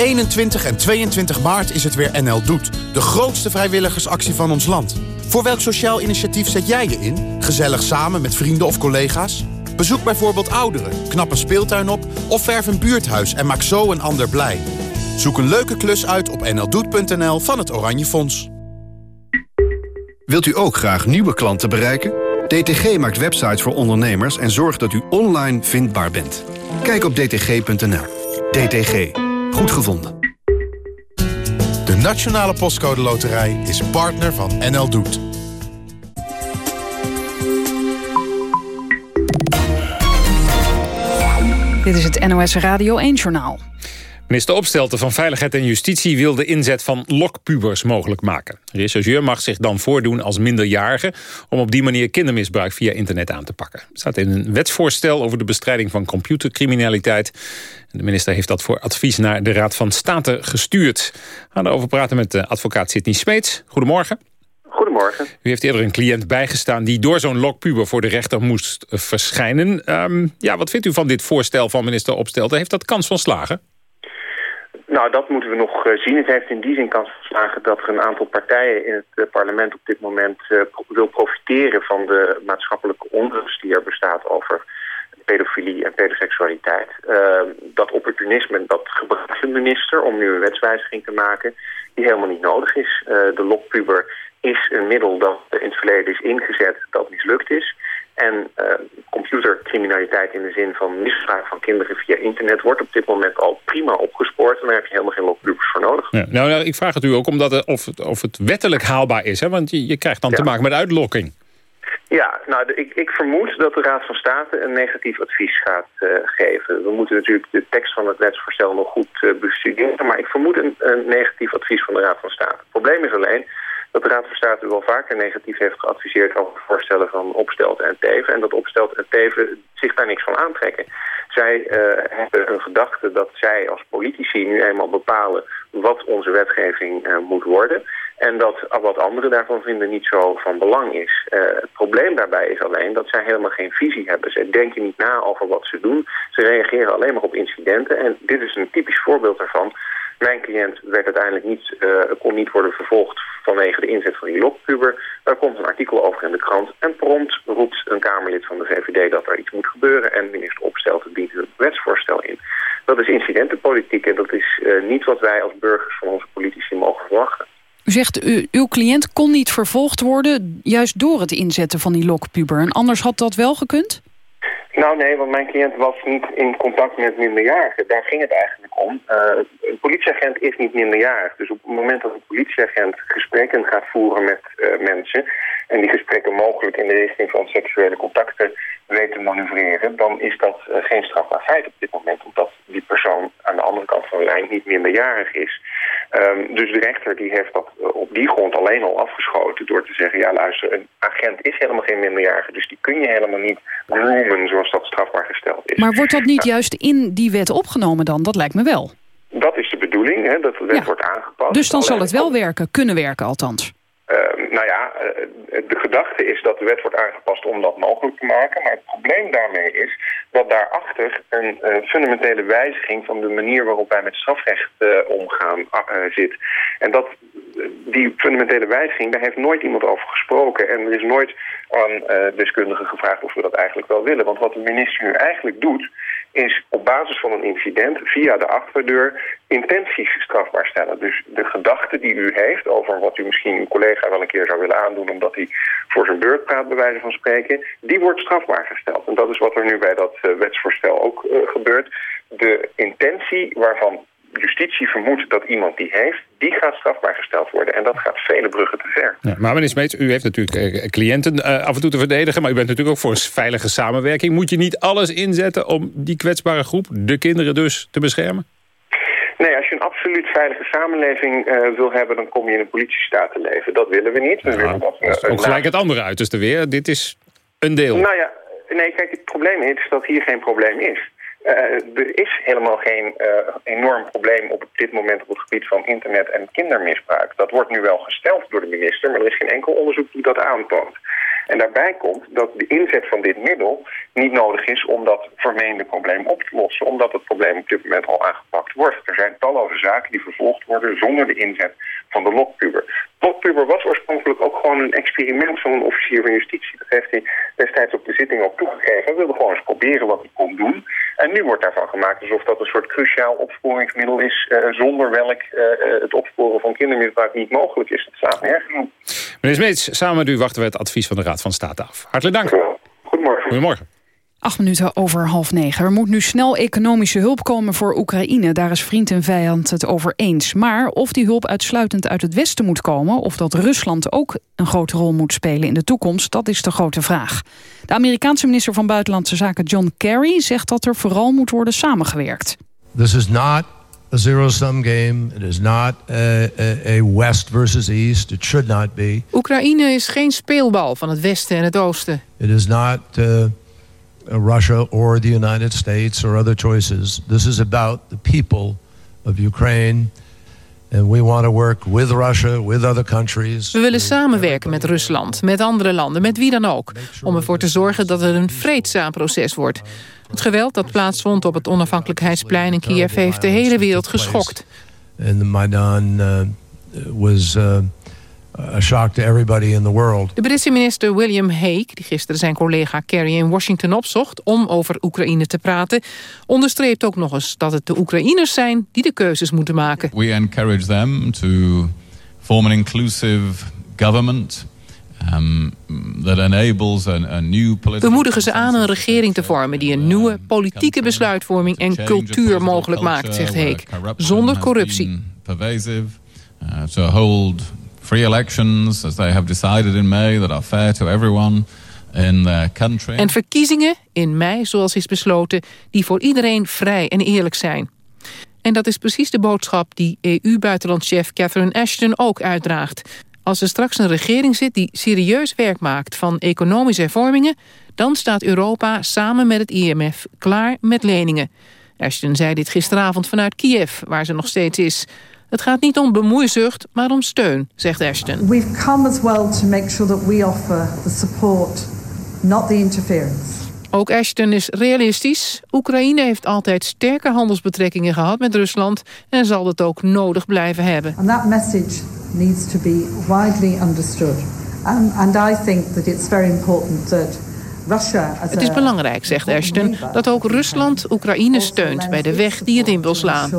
21 en 22 maart is het weer NL Doet. De grootste vrijwilligersactie van ons land. Voor welk sociaal initiatief zet jij je in? Gezellig samen met vrienden of collega's? Bezoek bijvoorbeeld ouderen, knap een speeltuin op... of verf een buurthuis en maak zo een ander blij. Zoek een leuke klus uit op nldoet.nl van het Oranje Fonds. Wilt u ook graag nieuwe klanten bereiken? DTG maakt websites voor ondernemers en zorgt dat u online vindbaar bent. Kijk op dtg.nl. DTG. Goed gevonden. De Nationale Postcode Loterij is partner van NL Doet. Dit is het NOS Radio 1-journaal. Minister Opstelten van Veiligheid en Justitie wil de inzet van lokpubers mogelijk maken. rechercheur mag zich dan voordoen als minderjarige... om op die manier kindermisbruik via internet aan te pakken. Het staat in een wetsvoorstel over de bestrijding van computercriminaliteit. De minister heeft dat voor advies naar de Raad van State gestuurd. We gaan erover praten met de advocaat Sidney Smeets. Goedemorgen. Goedemorgen. U heeft eerder een cliënt bijgestaan die door zo'n lokpuber voor de rechter moest eh, verschijnen. Ehm, ja, wat vindt u van dit voorstel van minister Opstelten? Heeft dat kans van slagen? Nou, dat moeten we nog eh, zien. Het heeft in die zin kans geslagen dat er een aantal partijen in het eh, parlement op dit moment uh, wil profiteren van de maatschappelijke onrust die er bestaat over pedofilie en pedoseksualiteit. Uh, dat opportunisme, dat gebruikt de minister om nu een wetswijziging te maken die helemaal niet nodig is. de lokpuber is een middel dat in het verleden is ingezet dat mislukt is. En uh, computercriminaliteit in de zin van misbruik van kinderen via internet... wordt op dit moment al prima opgespoord. En daar heb je helemaal geen lokpubers voor nodig. Ja, nou, nou, ik vraag het u ook omdat het, of, het, of het wettelijk haalbaar is. Hè? Want je, je krijgt dan te maken met uitlokking. Ja, nou, ik, ik, vermoed dat de Raad van State een negatief advies gaat uh, geven. We moeten natuurlijk de tekst van het wetsvoorstel nog goed uh, bestuderen... maar ik vermoed een, een negatief advies van de Raad van State. Het probleem is alleen dat de Raad van State wel vaker negatief heeft geadviseerd over voorstellen van Opstelt en Teven. En dat Opstelt en Teven zich daar niks van aantrekken. Zij uh, hebben een gedachte dat zij als politici nu eenmaal bepalen wat onze wetgeving uh, moet worden. En dat wat anderen daarvan vinden niet zo van belang is. Uh, het probleem daarbij is alleen dat zij helemaal geen visie hebben. Ze denken niet na over wat ze doen. Ze reageren alleen maar op incidenten. En dit is een typisch voorbeeld daarvan. Mijn cliënt werd uiteindelijk niet, uh, kon niet worden vervolgd vanwege de inzet van die lokpuber. Daar komt een artikel over in de krant en prompt roept een Kamerlid van de VVD dat er iets moet gebeuren en minister Opstelt dient een wetsvoorstel in. Dat is incidentenpolitiek en dat is uh, niet wat wij als burgers van onze politici mogen verwachten. U zegt, uw cliënt kon niet vervolgd worden juist door het inzetten van die lokpuber. En anders had dat wel gekund? Nou nee, want mijn cliënt was niet in contact met minderjarigen. Daar ging het eigenlijk om. Uh, een politieagent is niet minderjarig. Dus op het moment dat een politieagent gesprekken gaat voeren met uh, mensen... en die gesprekken mogelijk in de richting van seksuele contacten weet te manoeuvreren... dan is dat uh, geen strafbaar feit op dit moment. Omdat die persoon aan de andere kant van de lijn niet minderjarig is. Um, dus de rechter die heeft dat op die grond alleen al afgeschoten... door te zeggen, ja luister, een agent is helemaal geen minderjarige... dus die kun je helemaal niet noemen zoals dat strafbaar gesteld is. Maar wordt dat niet juist in die wet opgenomen dan? Dat lijkt me wel. Dat is de bedoeling, hè, dat de wet ja. wordt aangepast. Dus dan zal het wel werken, kunnen werken althans. Nou ja, uh, de gedachte is dat de wet wordt aangepast om dat mogelijk te maken. Maar het probleem daarmee is dat daarachter een uh, fundamentele wijziging van de manier waarop wij met strafrecht omgaan zit. En dat, die fundamentele wijziging, daar heeft nooit iemand over gesproken. En er is nooit aan deskundigen gevraagd of we dat eigenlijk wel willen. Want wat de minister nu eigenlijk doet, is op basis van een incident via de achterdeur intenties strafbaar stellen. Dus de gedachte die u heeft over wat u misschien uw collega wel een keer zou willen aandoen... omdat hij voor zijn beurt praat, bij wijze van spreken, die wordt strafbaar gesteld. En dat is wat er nu bij dat uh, wetsvoorstel ook uh, gebeurt. De intentie waarvan justitie vermoedt dat iemand die heeft... die gaat strafbaar gesteld worden. En dat gaat vele bruggen te ver. Ja, maar meneer Smeets, u heeft natuurlijk uh, cliënten uh, af en toe te verdedigen... maar u bent natuurlijk ook voor een veilige samenwerking. Moet je niet alles inzetten om die kwetsbare groep, de kinderen dus, te beschermen? Nee, als je een absoluut veilige samenleving uh, wil hebben... dan kom je in een politiestaat te leven. Dat willen we niet. We willen dat, ook gelijk het andere uiterste weer. Dit is een deel. Nou ja, nee, kijk, het probleem is dat hier geen probleem is. Uh, er is helemaal geen uh, enorm probleem op dit moment op het gebied van internet en kindermisbruik. Dat wordt nu wel gesteld door de minister, maar er is geen enkel onderzoek die dat aantoont. En daarbij komt dat de inzet van dit middel niet nodig is om dat vermeende probleem op te lossen, omdat het probleem op dit moment al aangepakt wordt. Er zijn talloze zaken die vervolgd worden zonder de inzet van de lokpuber. Lokpuber was oorspronkelijk ook gewoon een experiment van een officier van justitie. Dat heeft hij destijds op de zitting ook toegegeven. Hij wilde gewoon eens proberen wat hij kon doen. En nu wordt daarvan gemaakt alsof dat een soort cruciaal opsporingsmiddel is... Uh, zonder welk uh, het opsporen van kindermisbruik niet mogelijk is. Dat slaat nergens op. Meneer Smeets, samen met u wachten we het advies van de Raad van State af. Hartelijk dank. Goedemorgen. Goedemorgen. Acht minuten over half negen. Er moet nu snel economische hulp komen voor Oekraïne. Daar is vriend en vijand het over eens. Maar of die hulp uitsluitend uit het Westen moet komen... of dat Rusland ook een grote rol moet spelen in de toekomst... dat is de grote vraag. De Amerikaanse minister van Buitenlandse Zaken John Kerry... zegt dat er vooral moet worden samengewerkt. This is not a zero-sum game. It is not a, a, a West versus East. It should not be. Oekraïne is geen speelbal van het Westen en het Oosten. It is not... Uh, Russia or the United States or other choices. This is about the people of Ukraine. And we want to work with Russia, with other countries. We willen samenwerken met Rusland, met andere landen, met wie dan ook. Om ervoor te zorgen dat het een vreedzaam proces wordt. Het geweld dat plaatsvond op het onafhankelijkheidsplein in Kiev... heeft de hele wereld geschokt. En de Maidan uh, was... A shock to everybody in the world. De Britse minister William Hague, die gisteren zijn collega Kerry in Washington opzocht om over Oekraïne te praten, onderstreept ook nog eens dat het de Oekraïners zijn die de keuzes moeten maken. We encourage them to form an inclusive government New We moedigen ze aan een regering te vormen die een nieuwe politieke besluitvorming en cultuur mogelijk maakt, zegt Heek, zonder corruptie. Uh, to hold free elections, as they have decided in May, that are fair to everyone in their country. En verkiezingen in mei, zoals is besloten, die voor iedereen vrij en eerlijk zijn. En dat is precies de boodschap die EU-buitenlandchef Catherine Ashton ook uitdraagt. Als er straks een regering zit die serieus werk maakt van economische hervormingen... dan staat Europa samen met het IMF klaar met leningen. Ashton zei dit gisteravond vanuit Kiev, waar ze nog steeds is. Het gaat niet om bemoeizucht, maar om steun, zegt Ashton. We've come as well to make sure that we offer the support, not the interference. Ook Ashton is realistisch. Oekraïne heeft altijd sterke handelsbetrekkingen gehad met Rusland... en zal dat ook nodig blijven hebben. And that message needs to be widely understood. Um, and I think that it's very important that het is belangrijk, zegt Ashton, dat ook Rusland Oekraïne steunt bij de weg die het in wil slaan.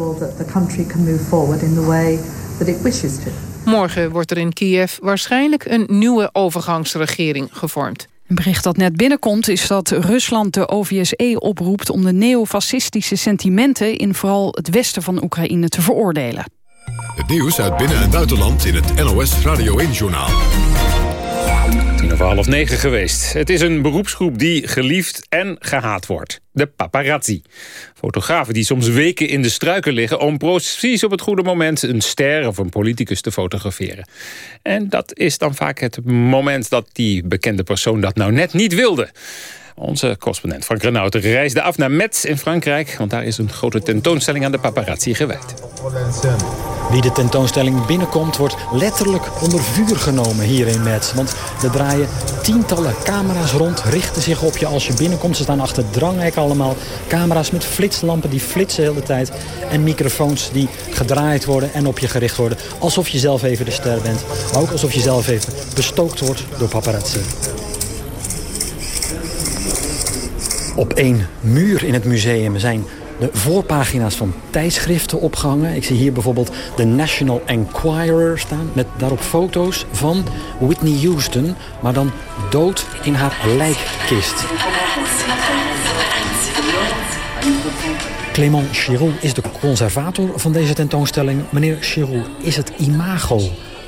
Morgen wordt er in Kiev waarschijnlijk een nieuwe overgangsregering gevormd. Een bericht dat net binnenkomt is dat Rusland de OVSE oproept... om de neofascistische sentimenten in vooral het westen van Oekraïne te veroordelen. Het nieuws uit binnen- en buitenland in het NOS Radio 1-journaal. Over half negen geweest. Het is een beroepsgroep die geliefd en gehaat wordt. De paparazzi. Fotografen die soms weken in de struiken liggen... om precies op het goede moment een ster of een politicus te fotograferen. En dat is dan vaak het moment dat die bekende persoon dat nou net niet wilde. Onze correspondent Frank Renaud reisde af naar Metz in Frankrijk... want daar is een grote tentoonstelling aan de paparazzi gewijd. Wie de tentoonstelling binnenkomt, wordt letterlijk onder vuur genomen hier in Metz. Want er draaien tientallen camera's rond, richten zich op je als je binnenkomt. Ze staan achter dranghek allemaal. Camera's met flitslampen die flitsen de hele tijd. En microfoons die gedraaid worden en op je gericht worden. Alsof je zelf even de ster bent. Maar ook alsof je zelf even bestookt wordt door paparazzi. Op één muur in het museum zijn de voorpagina's van tijdschriften opgehangen. Ik zie hier bijvoorbeeld de National Enquirer staan... met daarop foto's van Whitney Houston... maar dan dood in haar lijkkist. Clément Chiroux is de conservator van deze tentoonstelling. Meneer Chiroux, is het imago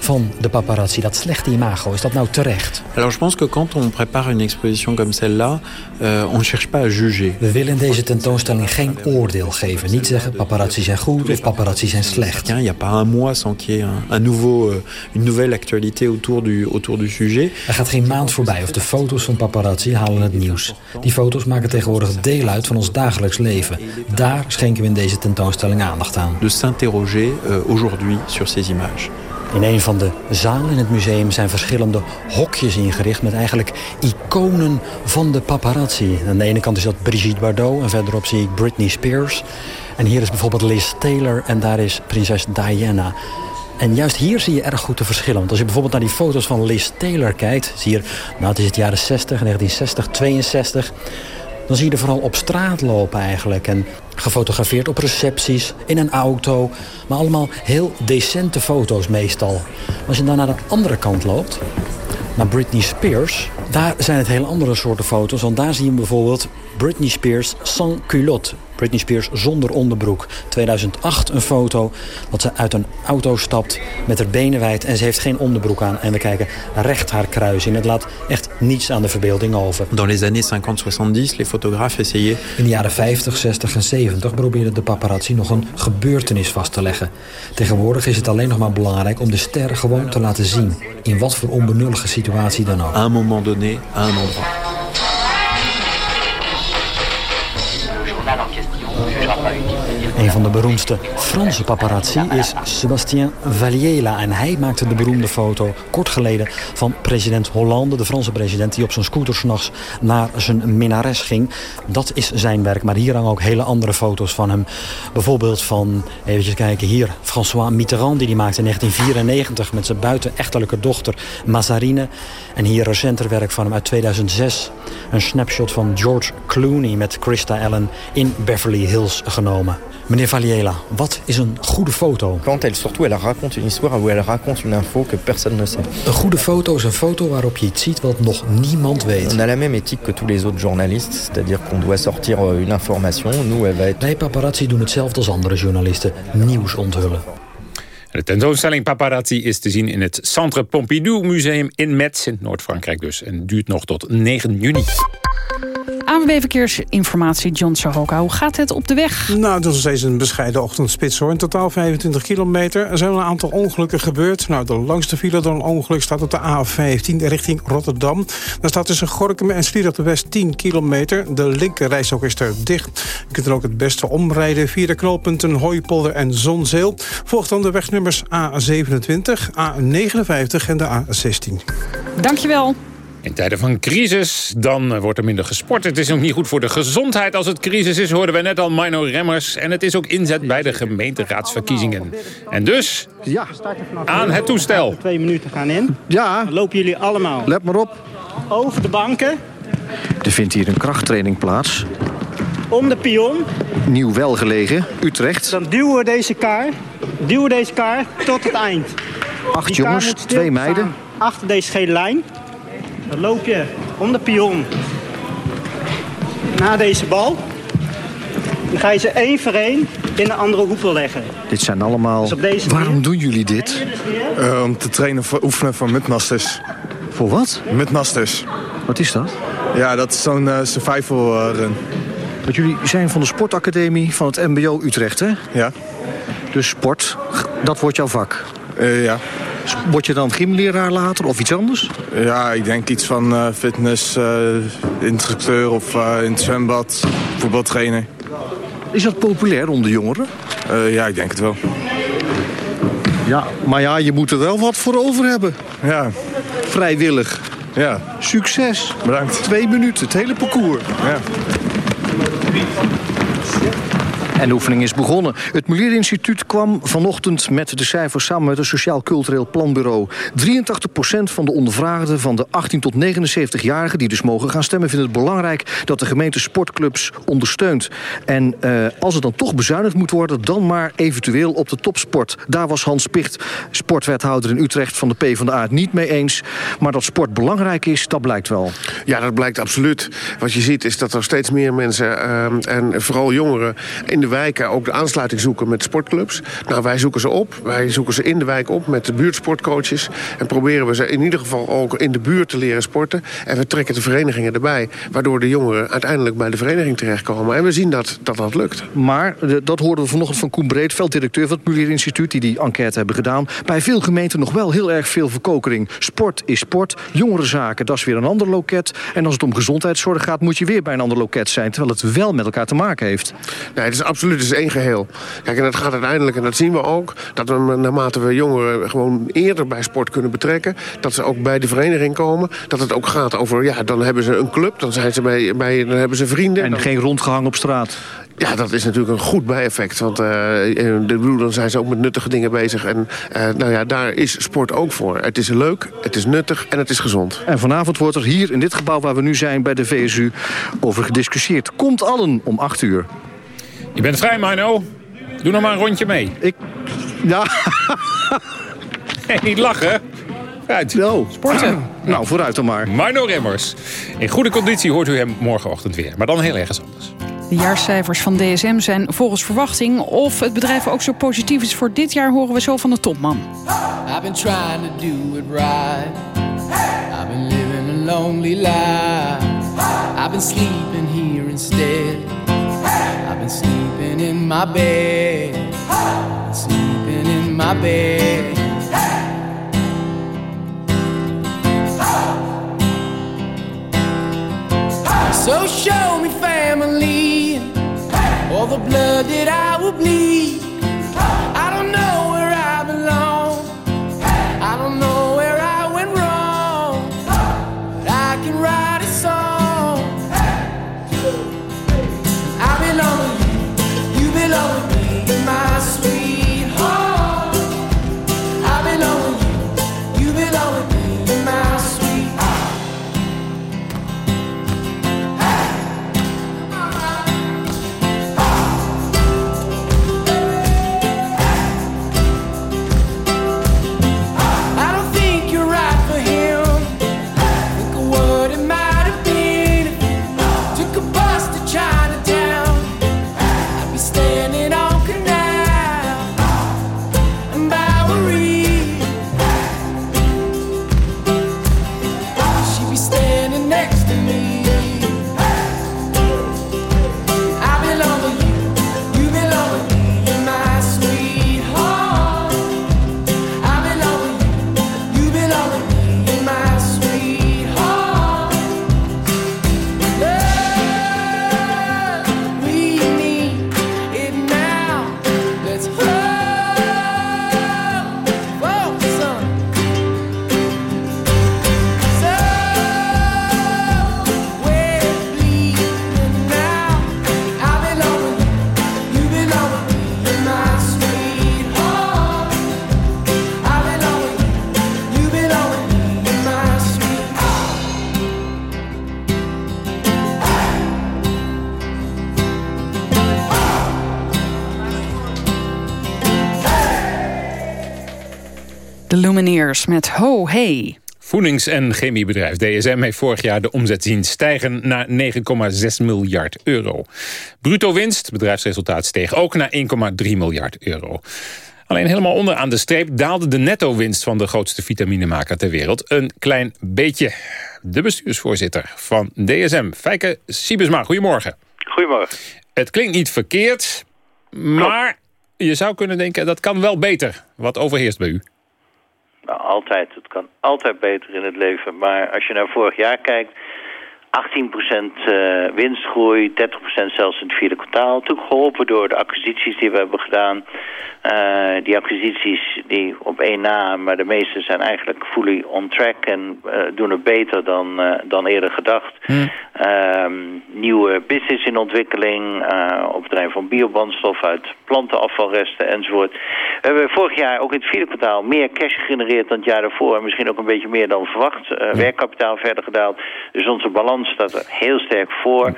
van de paparazzi, dat slechte imago, is dat nou terecht? Alors je pense que quand on prépare une exposition comme celle-là, euh, on cherche pas à juger. We willen deze tentoonstelling geen oordeel geven. Niet zeggen paparazzi zijn goed of paparazzi zijn slecht. Il n'y a pas un mois sans qu'il y ait un, un nouveau, euh, une nouvelle actualité autour du, autour du sujet. Er gaat geen maand voorbij of de foto's van paparazzi halen het nieuws. Die foto's maken tegenwoordig deel uit van ons dagelijks leven. Daar schenken we in deze tentoonstelling aandacht aan. De s'interroger euh, aujourd'hui sur ces images. In een van de zalen in het museum zijn verschillende hokjes ingericht... met eigenlijk iconen van de paparazzi. Aan de ene kant is dat Brigitte Bardot en verderop zie ik Britney Spears. En hier is bijvoorbeeld Liz Taylor en daar is prinses Diana... En juist hier zie je erg goed de verschillen. Want als je bijvoorbeeld naar die foto's van Liz Taylor kijkt... zie je, nou het is het jaren 60, 1960, 62 dan zie je er vooral op straat lopen eigenlijk. En gefotografeerd op recepties, in een auto. Maar allemaal heel decente foto's meestal. Als je dan naar de andere kant loopt... naar Britney Spears. Daar zijn het heel andere soorten foto's. Want daar zie je bijvoorbeeld Britney Spears sans culotte. Britney Spears zonder onderbroek. 2008 een foto dat ze uit een auto stapt met haar benen wijd... en ze heeft geen onderbroek aan. En we kijken recht haar kruis in. Het laat echt niets aan de verbeelding over. Dans les années 50, 70, les photographes essayaient... In de jaren 50, 60 en 70 probeerde de paparazzi nog een gebeurtenis vast te leggen. Tegenwoordig is het alleen nog maar belangrijk om de ster gewoon te laten zien. In wat voor onbenullige situatie dan ook. À un moment donné, à un endroit. Een van de beroemdste Franse paparazzi is Sébastien Valliela. En hij maakte de beroemde foto kort geleden van president Hollande, de Franse president, die op zijn scooter s'nachts naar zijn minares ging. Dat is zijn werk, maar hier hangen ook hele andere foto's van hem. Bijvoorbeeld van, even kijken hier, François Mitterrand, die die maakte in 1994 met zijn buitenechtelijke dochter Mazarine. En hier recenter werk van hem uit 2006. Een snapshot van George Clooney met Christa Allen in Beverly Hills genomen. Meneer Valiela, wat is een goede foto? Quand elle, surtout, elle raconte une histoire où elle raconte une info que personne ne sait. Een goede foto is een foto waarop je iets ziet wat nog niemand weet. On a la même éthique que tous les autres journalistes, c'est-à-dire qu'on doit sortir euh, une information. Nous, elle va être... Wij paparazzi doen hetzelfde als andere journalisten. Nieuws onthullen. De tentoonstelling Paparazzi is te zien in het Centre Pompidou Museum in Metz, in Noord-Frankrijk dus. En duurt nog tot 9 juni. ANWB Verkeersinformatie, John Sahoka. Hoe gaat het op de weg? Nou, het is nog steeds een bescheiden ochtendspits hoor. In totaal 25 kilometer. Er zijn een aantal ongelukken gebeurd. Nou, de langste file door een ongeluk staat op de A15 richting Rotterdam. Daar staat tussen Gorkum en Sliedrecht de West 10 kilometer. De linker ook is er dicht. Je kunt er ook het beste omrijden via de knooppunten Hooipolder en Zonzeel. Volgt dan de wegnummers A27, A59 en de A16. Dankjewel. In tijden van crisis, dan eh, wordt er minder gesport. Het is ook niet goed voor de gezondheid als het crisis is, hoorden we net al Mino Remmers. En het is ook inzet bij de gemeenteraadsverkiezingen. En dus, ja. aan het toestel. Twee minuten gaan in. Ja. Dan lopen jullie allemaal. Let maar op. Over de banken. Er vindt hier een krachttraining plaats. Om de pion. Nieuw welgelegen, Utrecht. Dan duwen we deze kaar. Duwen we deze kaar tot het eind. Acht jongens, twee meiden. Achter deze gele lijn. Dan loop je om de pion naar deze bal. Dan ga je ze één voor één in de andere hoepel leggen. Dit zijn allemaal... Dus op deze Waarom doen jullie dit? Eh, om te trainen voor oefenen voor mutmasters. Voor wat? Mutmasters. Wat is dat? Ja, dat is zo'n eh, survival run. Want jullie zijn van de sportacademie van het mbo Utrecht, hè? Ja. Dus sport, dat wordt jouw vak? ja. Word je dan gymleraar later of iets anders? Ja, ik denk iets van eh, fitness, eh, instructeur of eh, in het zwembad, voetbaltrainer. Is dat populair onder jongeren? ja, ik denk het wel. Ja, maar ja, je moet er wel wat voor over hebben. Ja. Vrijwillig. Ja. Succes. Bedankt. Twee minuten, het hele parcours. Ja. En de oefening is begonnen. Het Mulier Instituut kwam vanochtend met de cijfers samen met het Sociaal Cultureel Planbureau. 83% van de ondervraagden van de 18 tot 79-jarigen die dus mogen gaan stemmen... vinden het belangrijk dat de gemeente sportclubs ondersteunt. En eh, als het dan toch bezuinigd moet worden, dan maar eventueel op de topsport. Daar was Hans Picht, sportwethouder in Utrecht van de PvdA, het niet mee eens. Maar dat sport belangrijk is, dat blijkt wel. Ja, dat blijkt absoluut. Wat je ziet is dat er steeds meer mensen, ehm, en vooral jongeren... in de wijken ook de aansluiting zoeken met sportclubs. Nou, wij zoeken ze op. Wij zoeken ze in de wijk op met de buurtsportcoaches. En proberen we ze in ieder geval ook in de buurt te leren sporten. En we trekken de verenigingen erbij. Waardoor de jongeren uiteindelijk bij de vereniging terechtkomen. En we zien dat dat, dat lukt. Maar de- dat hoorden we vanochtend van Koen Breedveld, directeur van het Mulier Instituut, die die enquête hebben gedaan. Bij veel gemeenten nog wel heel erg veel verkokering. Sport is sport, jongerenzaken, dat is weer een ander loket. En als het om gezondheidszorg gaat, moet je weer bij een ander loket zijn. Terwijl het wel met elkaar te maken heeft. Nee, het is absoluut het is één geheel. Kijk, en dat gaat uiteindelijk, en dat zien we ook... dat we naarmate we jongeren gewoon eerder bij sport kunnen betrekken... dat ze ook bij de vereniging komen. Dat het ook gaat over, ja, dan hebben ze een club, dan, zijn ze bij, bij, dan hebben ze vrienden. En dan- geen rondgehang op straat. Ja, dat is natuurlijk een goed bijeffect. Want eh, eh, bedoel, dan zijn ze ook met nuttige dingen bezig. En eh, nou ja, daar is sport ook voor. Het is leuk, het is nuttig en het is gezond. En vanavond wordt er hier in dit gebouw waar we nu zijn bij de VSU over gediscussieerd. Komt allen om 8 uur. Je bent vrij, Mino. Doe nog maar een rondje mee. Ik... Ja. [LAUGHS] Niet lachen. Uit. No. Sporten. nou, vooruit dan maar. Marno Remmers. In goede conditie hoort u hem morgenochtend weer. Maar dan heel ergens anders. De jaarcijfers van DSM zijn volgens verwachting. Of het bedrijf ook zo positief is voor dit jaar... horen we zo van de topman. I've been trying to do it right. I've been living a lonely life. I've been sleeping here instead. Been sleeping in my bed. Sleeping in my bed. So show me family, all the blood that I will bleed. Met Ho Hey. Voedings- en chemiebedrijf DSM heeft vorig jaar de omzet zien stijgen naar 9,6 miljard euro. Bruto winst, bedrijfsresultaat, steeg ook naar 1,3 miljard euro. Alleen helemaal onderaan de streep daalde de netto-winst van de grootste vitaminemaker ter wereld een klein beetje. De bestuursvoorzitter van DSM, Fijke Siebesma, goedemorgen. Goedemorgen. Het klinkt niet verkeerd, maar je zou kunnen denken dat kan wel beter. Wat overheerst bij u? Nou, altijd. Het kan altijd beter in het leven. Maar als je naar vorig jaar kijkt... 18% eh, winstgroei, 30% zelfs in het vierde kwartaal. Natuurlijk geholpen door de acquisities die we hebben gedaan. Eh, die acquisities die op één na, maar de meeste zijn eigenlijk fully on track... en eh, doen het beter dan, dan eerder gedacht. Ehm, nieuwe business in ontwikkeling, op het terrein van biobrandstof uit plantenafvalresten enzovoort. We hebben vorig jaar ook in het vierde kwartaal meer cash gegenereerd dan het jaar daarvoor. Misschien ook een beetje meer dan verwacht. Werkkapitaal verder gedaald. Dus onze balans staat er heel sterk voor.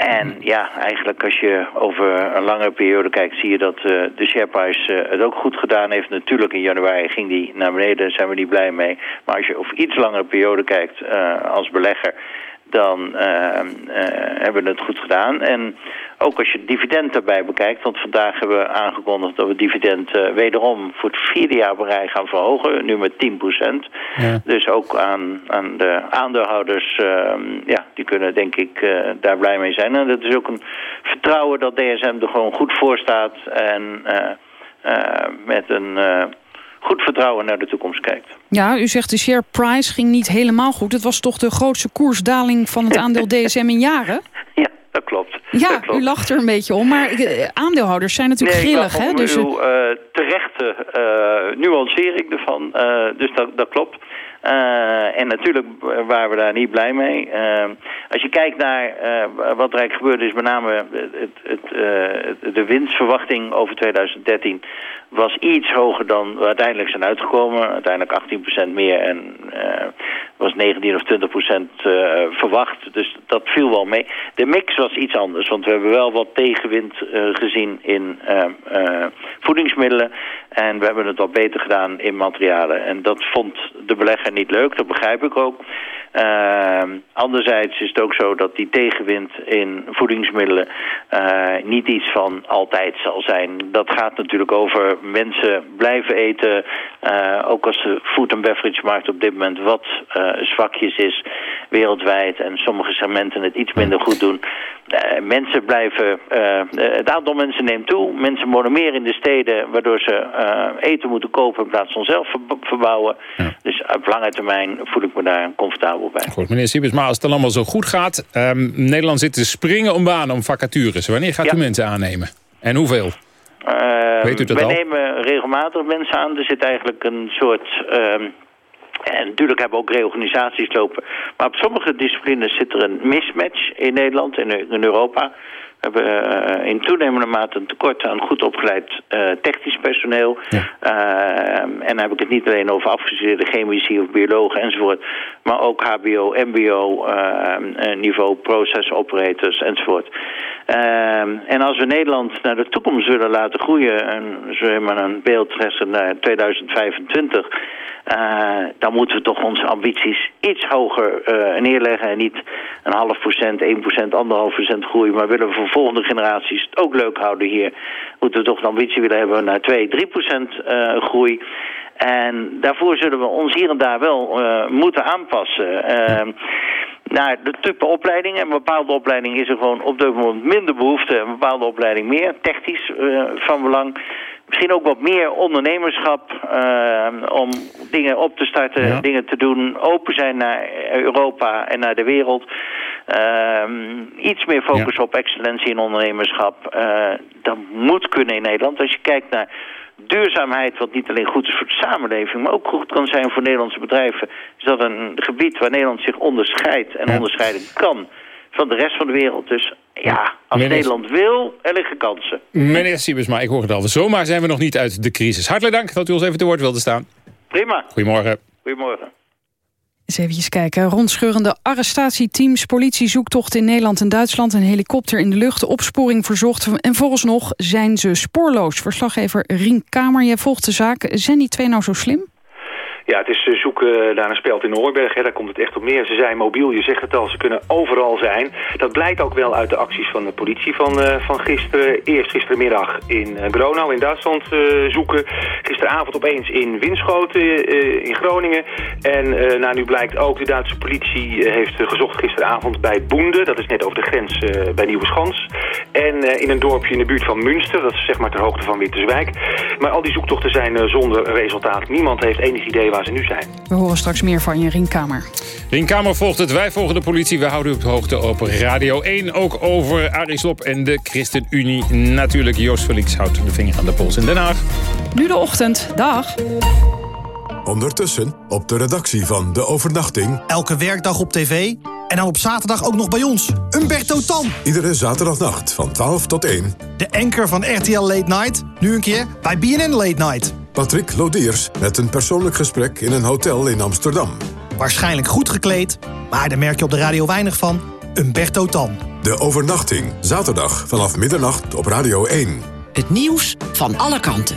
En ja, eigenlijk als je over een langere periode kijkt... zie je dat eh, de shareprice eh, het ook goed gedaan heeft. Natuurlijk in januari ging die naar beneden, daar zijn we niet blij mee. Maar als je over iets langere periode kijkt eh, als belegger dan eh, eh, hebben we het goed gedaan. En ook als je het dividend daarbij bekijkt, want vandaag hebben we aangekondigd dat we het dividend eh, wederom voor het vierde jaar rij gaan verhogen, nu met 10 Ja. Dus ook aan, aan de aandeelhouders, eh, ja, die kunnen denk ik daar blij mee zijn. En dat is ook een vertrouwen dat DSM er gewoon goed voor staat en met een goed vertrouwen naar de toekomst kijkt. Ja, u zegt de share price ging niet helemaal goed. Het was toch de grootste koersdaling van het aandeel [LAUGHS] DSM in jaren? Dat klopt. Ja, dat klopt. u lacht er een beetje om. Maar eh, aandeelhouders zijn natuurlijk nee, grillig. Hè? Dus, eh, uw terechte eh, nuancering ervan. Dus dat, dat klopt. Uh, en natuurlijk waren we daar niet blij mee. Uh, als je kijkt naar uh, wat er eigenlijk gebeurde, is met name het, het, de winstverwachting over 2013 was iets hoger dan we uiteindelijk zijn uitgekomen. Uiteindelijk 18% meer en was 19 of 20% verwacht. Dus dat viel wel mee. De mix was iets anders, want we hebben wel wat tegenwind gezien in voedingsmiddelen. En we hebben het wat beter gedaan in materialen. En dat vond de belegger niet leuk, dat begrijp ik ook. Uh, anderzijds is het ook zo dat die tegenwind in voedingsmiddelen uh, niet iets van altijd zal zijn. Dat gaat natuurlijk over mensen blijven eten. Uh, ook als de food and beverage markt op dit moment wat zwakjes is wereldwijd. En sommige segmenten het iets minder goed doen. mensen blijven, het aantal mensen neemt toe. Mensen wonen meer in de steden waardoor ze eten moeten kopen in plaats van zelf verbouwen. Ja. Dus op lange termijn voel ik me daar comfortabel bij. Goed, meneer Siebes, maar als het dan allemaal zo goed gaat... Um, Nederland zit te springen om banen, om vacatures. Wanneer gaat ja. u mensen aannemen? En hoeveel? Uh, Weet u dat wij al? nemen regelmatig mensen aan. Er zit eigenlijk een soort... Uh, en natuurlijk hebben we ook reorganisaties lopen. Maar op sommige disciplines zit er een mismatch in Nederland en in Europa. We hebben uh, in toenemende mate een tekort aan goed opgeleid uh, technisch personeel. Ja. Uh, en dan heb ik het niet alleen over afgestudeerde chemici of biologen enzovoort. Maar ook hbo, mbo, niveau process operators enzovoort. en als we Nederland naar de toekomst willen laten groeien... en zo maar een beeld tressen naar 2025... Uh, dan moeten we toch onze ambities iets hoger uh, neerleggen. En niet een half procent, 1 procent, anderhalf procent groei. Maar willen we voor volgende generaties het ook leuk houden hier... moeten we toch een ambitie willen hebben naar 2, 3 procent uh, groei. En daarvoor zullen we ons hier en daar wel moeten aanpassen. naar de type opleidingen. Een bepaalde opleiding is er gewoon op dit moment minder behoefte. Een bepaalde opleiding meer, technisch van belang misschien ook wat meer ondernemerschap uh, om dingen op te starten, ja. dingen te doen, open zijn naar Europa en naar de wereld. Uh, iets meer focus ja. op excellentie in ondernemerschap. Uh, dat moet kunnen in Nederland. Als je kijkt naar duurzaamheid, wat niet alleen goed is voor de samenleving, maar ook goed kan zijn voor Nederlandse bedrijven, is dat een gebied waar Nederland zich onderscheidt en ja. onderscheiden kan van de rest van de wereld. Dus ja, als meneer... Nederland wil, er liggen kansen. Meneer Siebesma, ik hoor het al. Zomaar zijn we nog niet uit de crisis. Hartelijk dank dat u ons even te woord wilde staan. Prima. Goedemorgen. Goedemorgen. Eens even kijken. Rondscheurende arrestatieteams, politiezoektocht in Nederland en Duitsland... een helikopter in de lucht, opsporing verzocht. En vooralsnog zijn ze spoorloos. Verslaggever Rien Kamer, jij volgt de zaak. Zijn die twee nou zo slim? Ja, het is zoeken naar een speld in Noorberg. Hè. Daar komt het echt op neer. Ze zijn mobiel, je zegt het al, ze kunnen overal zijn. Dat blijkt ook wel uit de acties van de politie van, uh, van gisteren. Eerst gistermiddag in uh, Gronau in Duitsland zoeken. Gisteravond opeens in Winschoten in Groningen. En nou, nu blijkt ook, de Duitse politie heeft gezocht gisteravond bij Boende. Dat is net over de grens bij Nieuweschans. En in een dorpje in de buurt van Münster. Dat is zeg maar ter hoogte van Winterswijk. Maar al die zoektochten zijn zonder resultaat. Niemand heeft enig idee waar ze nu zijn. We horen straks meer van je, Rienkamer. Rienkamer volgt het, wij volgen de politie. We houden u op de hoogte op Radio 1. Ook over Arie Slob en de ChristenUnie. Natuurlijk, Joost Felix houdt de vinger aan de pols in Den Haag. Nu de ochtend. Dag. Ondertussen op de redactie van De Overnachting. Elke werkdag op tv en dan op zaterdag ook nog bij ons. Umberto Tan. Iedere zaterdagnacht van 12 tot 1. De anker van RTL Late Night. Nu een keer bij BNN Late Night. Patrick Lodiers met een persoonlijk gesprek in een hotel in Amsterdam. Waarschijnlijk goed gekleed, maar daar merk je op de radio weinig van. Umberto Tan. De overnachting, zaterdag vanaf middernacht op Radio 1. Het nieuws van alle kanten.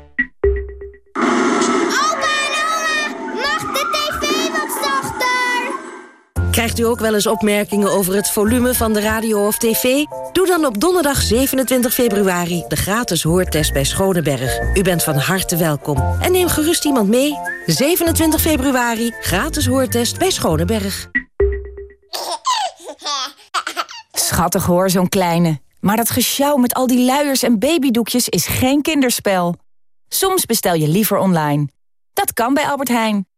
Krijgt u ook wel eens opmerkingen over het volume van de radio of tv? Doe dan op donderdag 27 februari de gratis hoortest bij Schoneberg. U bent van harte welkom. En neem gerust iemand mee. 27 februari, gratis hoortest bij Schoneberg. Schattig hoor, zo'n kleine. Maar dat gesjouw met al die luiers en babydoekjes is geen kinderspel. Soms bestel je liever online. Dat kan bij Albert Heijn.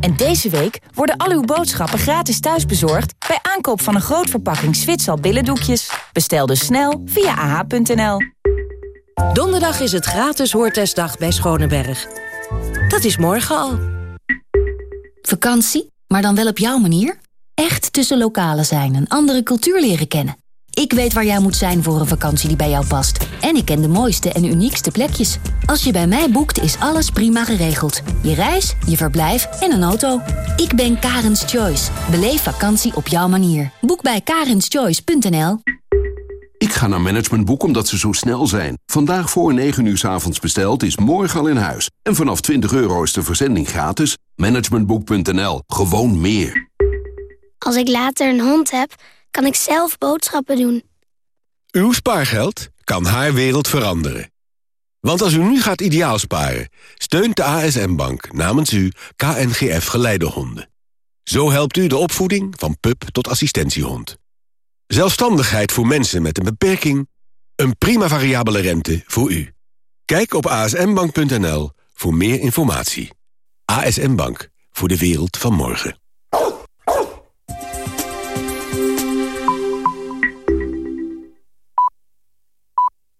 En deze week worden al uw boodschappen gratis thuisbezorgd... bij aankoop van een groot verpakking Zwitsal billendoekjes. Bestel dus snel via ah.nl. Donderdag is het gratis hoortestdag bij Schoneberg. Dat is morgen al. Vakantie, maar dan wel op jouw manier? Echt tussen lokalen zijn en andere cultuur leren kennen. Ik weet waar jij moet zijn voor een vakantie die bij jou past. En ik ken de mooiste en uniekste plekjes. Als je bij mij boekt, is alles prima geregeld. Je reis, je verblijf en een auto. Ik ben Karens Choice. Beleef vakantie op jouw manier. Boek bij karenschoice.nl Ik ga naar Managementboek omdat ze zo snel zijn. Vandaag voor 9 uur s avonds besteld is morgen al in huis. En vanaf 20 euro is de verzending gratis. Managementboek.nl. Gewoon meer. Als ik later een hond heb, kan ik zelf boodschappen doen. Uw spaargeld kan haar wereld veranderen. Want als u nu gaat ideaal sparen, steunt de ASM-bank namens u KNGF Geleidehonden. Zo helpt u de opvoeding van pup tot assistentiehond. Zelfstandigheid voor mensen met een beperking. Een prima variabele rente voor u. Kijk op asmbank.nl voor meer informatie. ASM Bank, voor de wereld van morgen.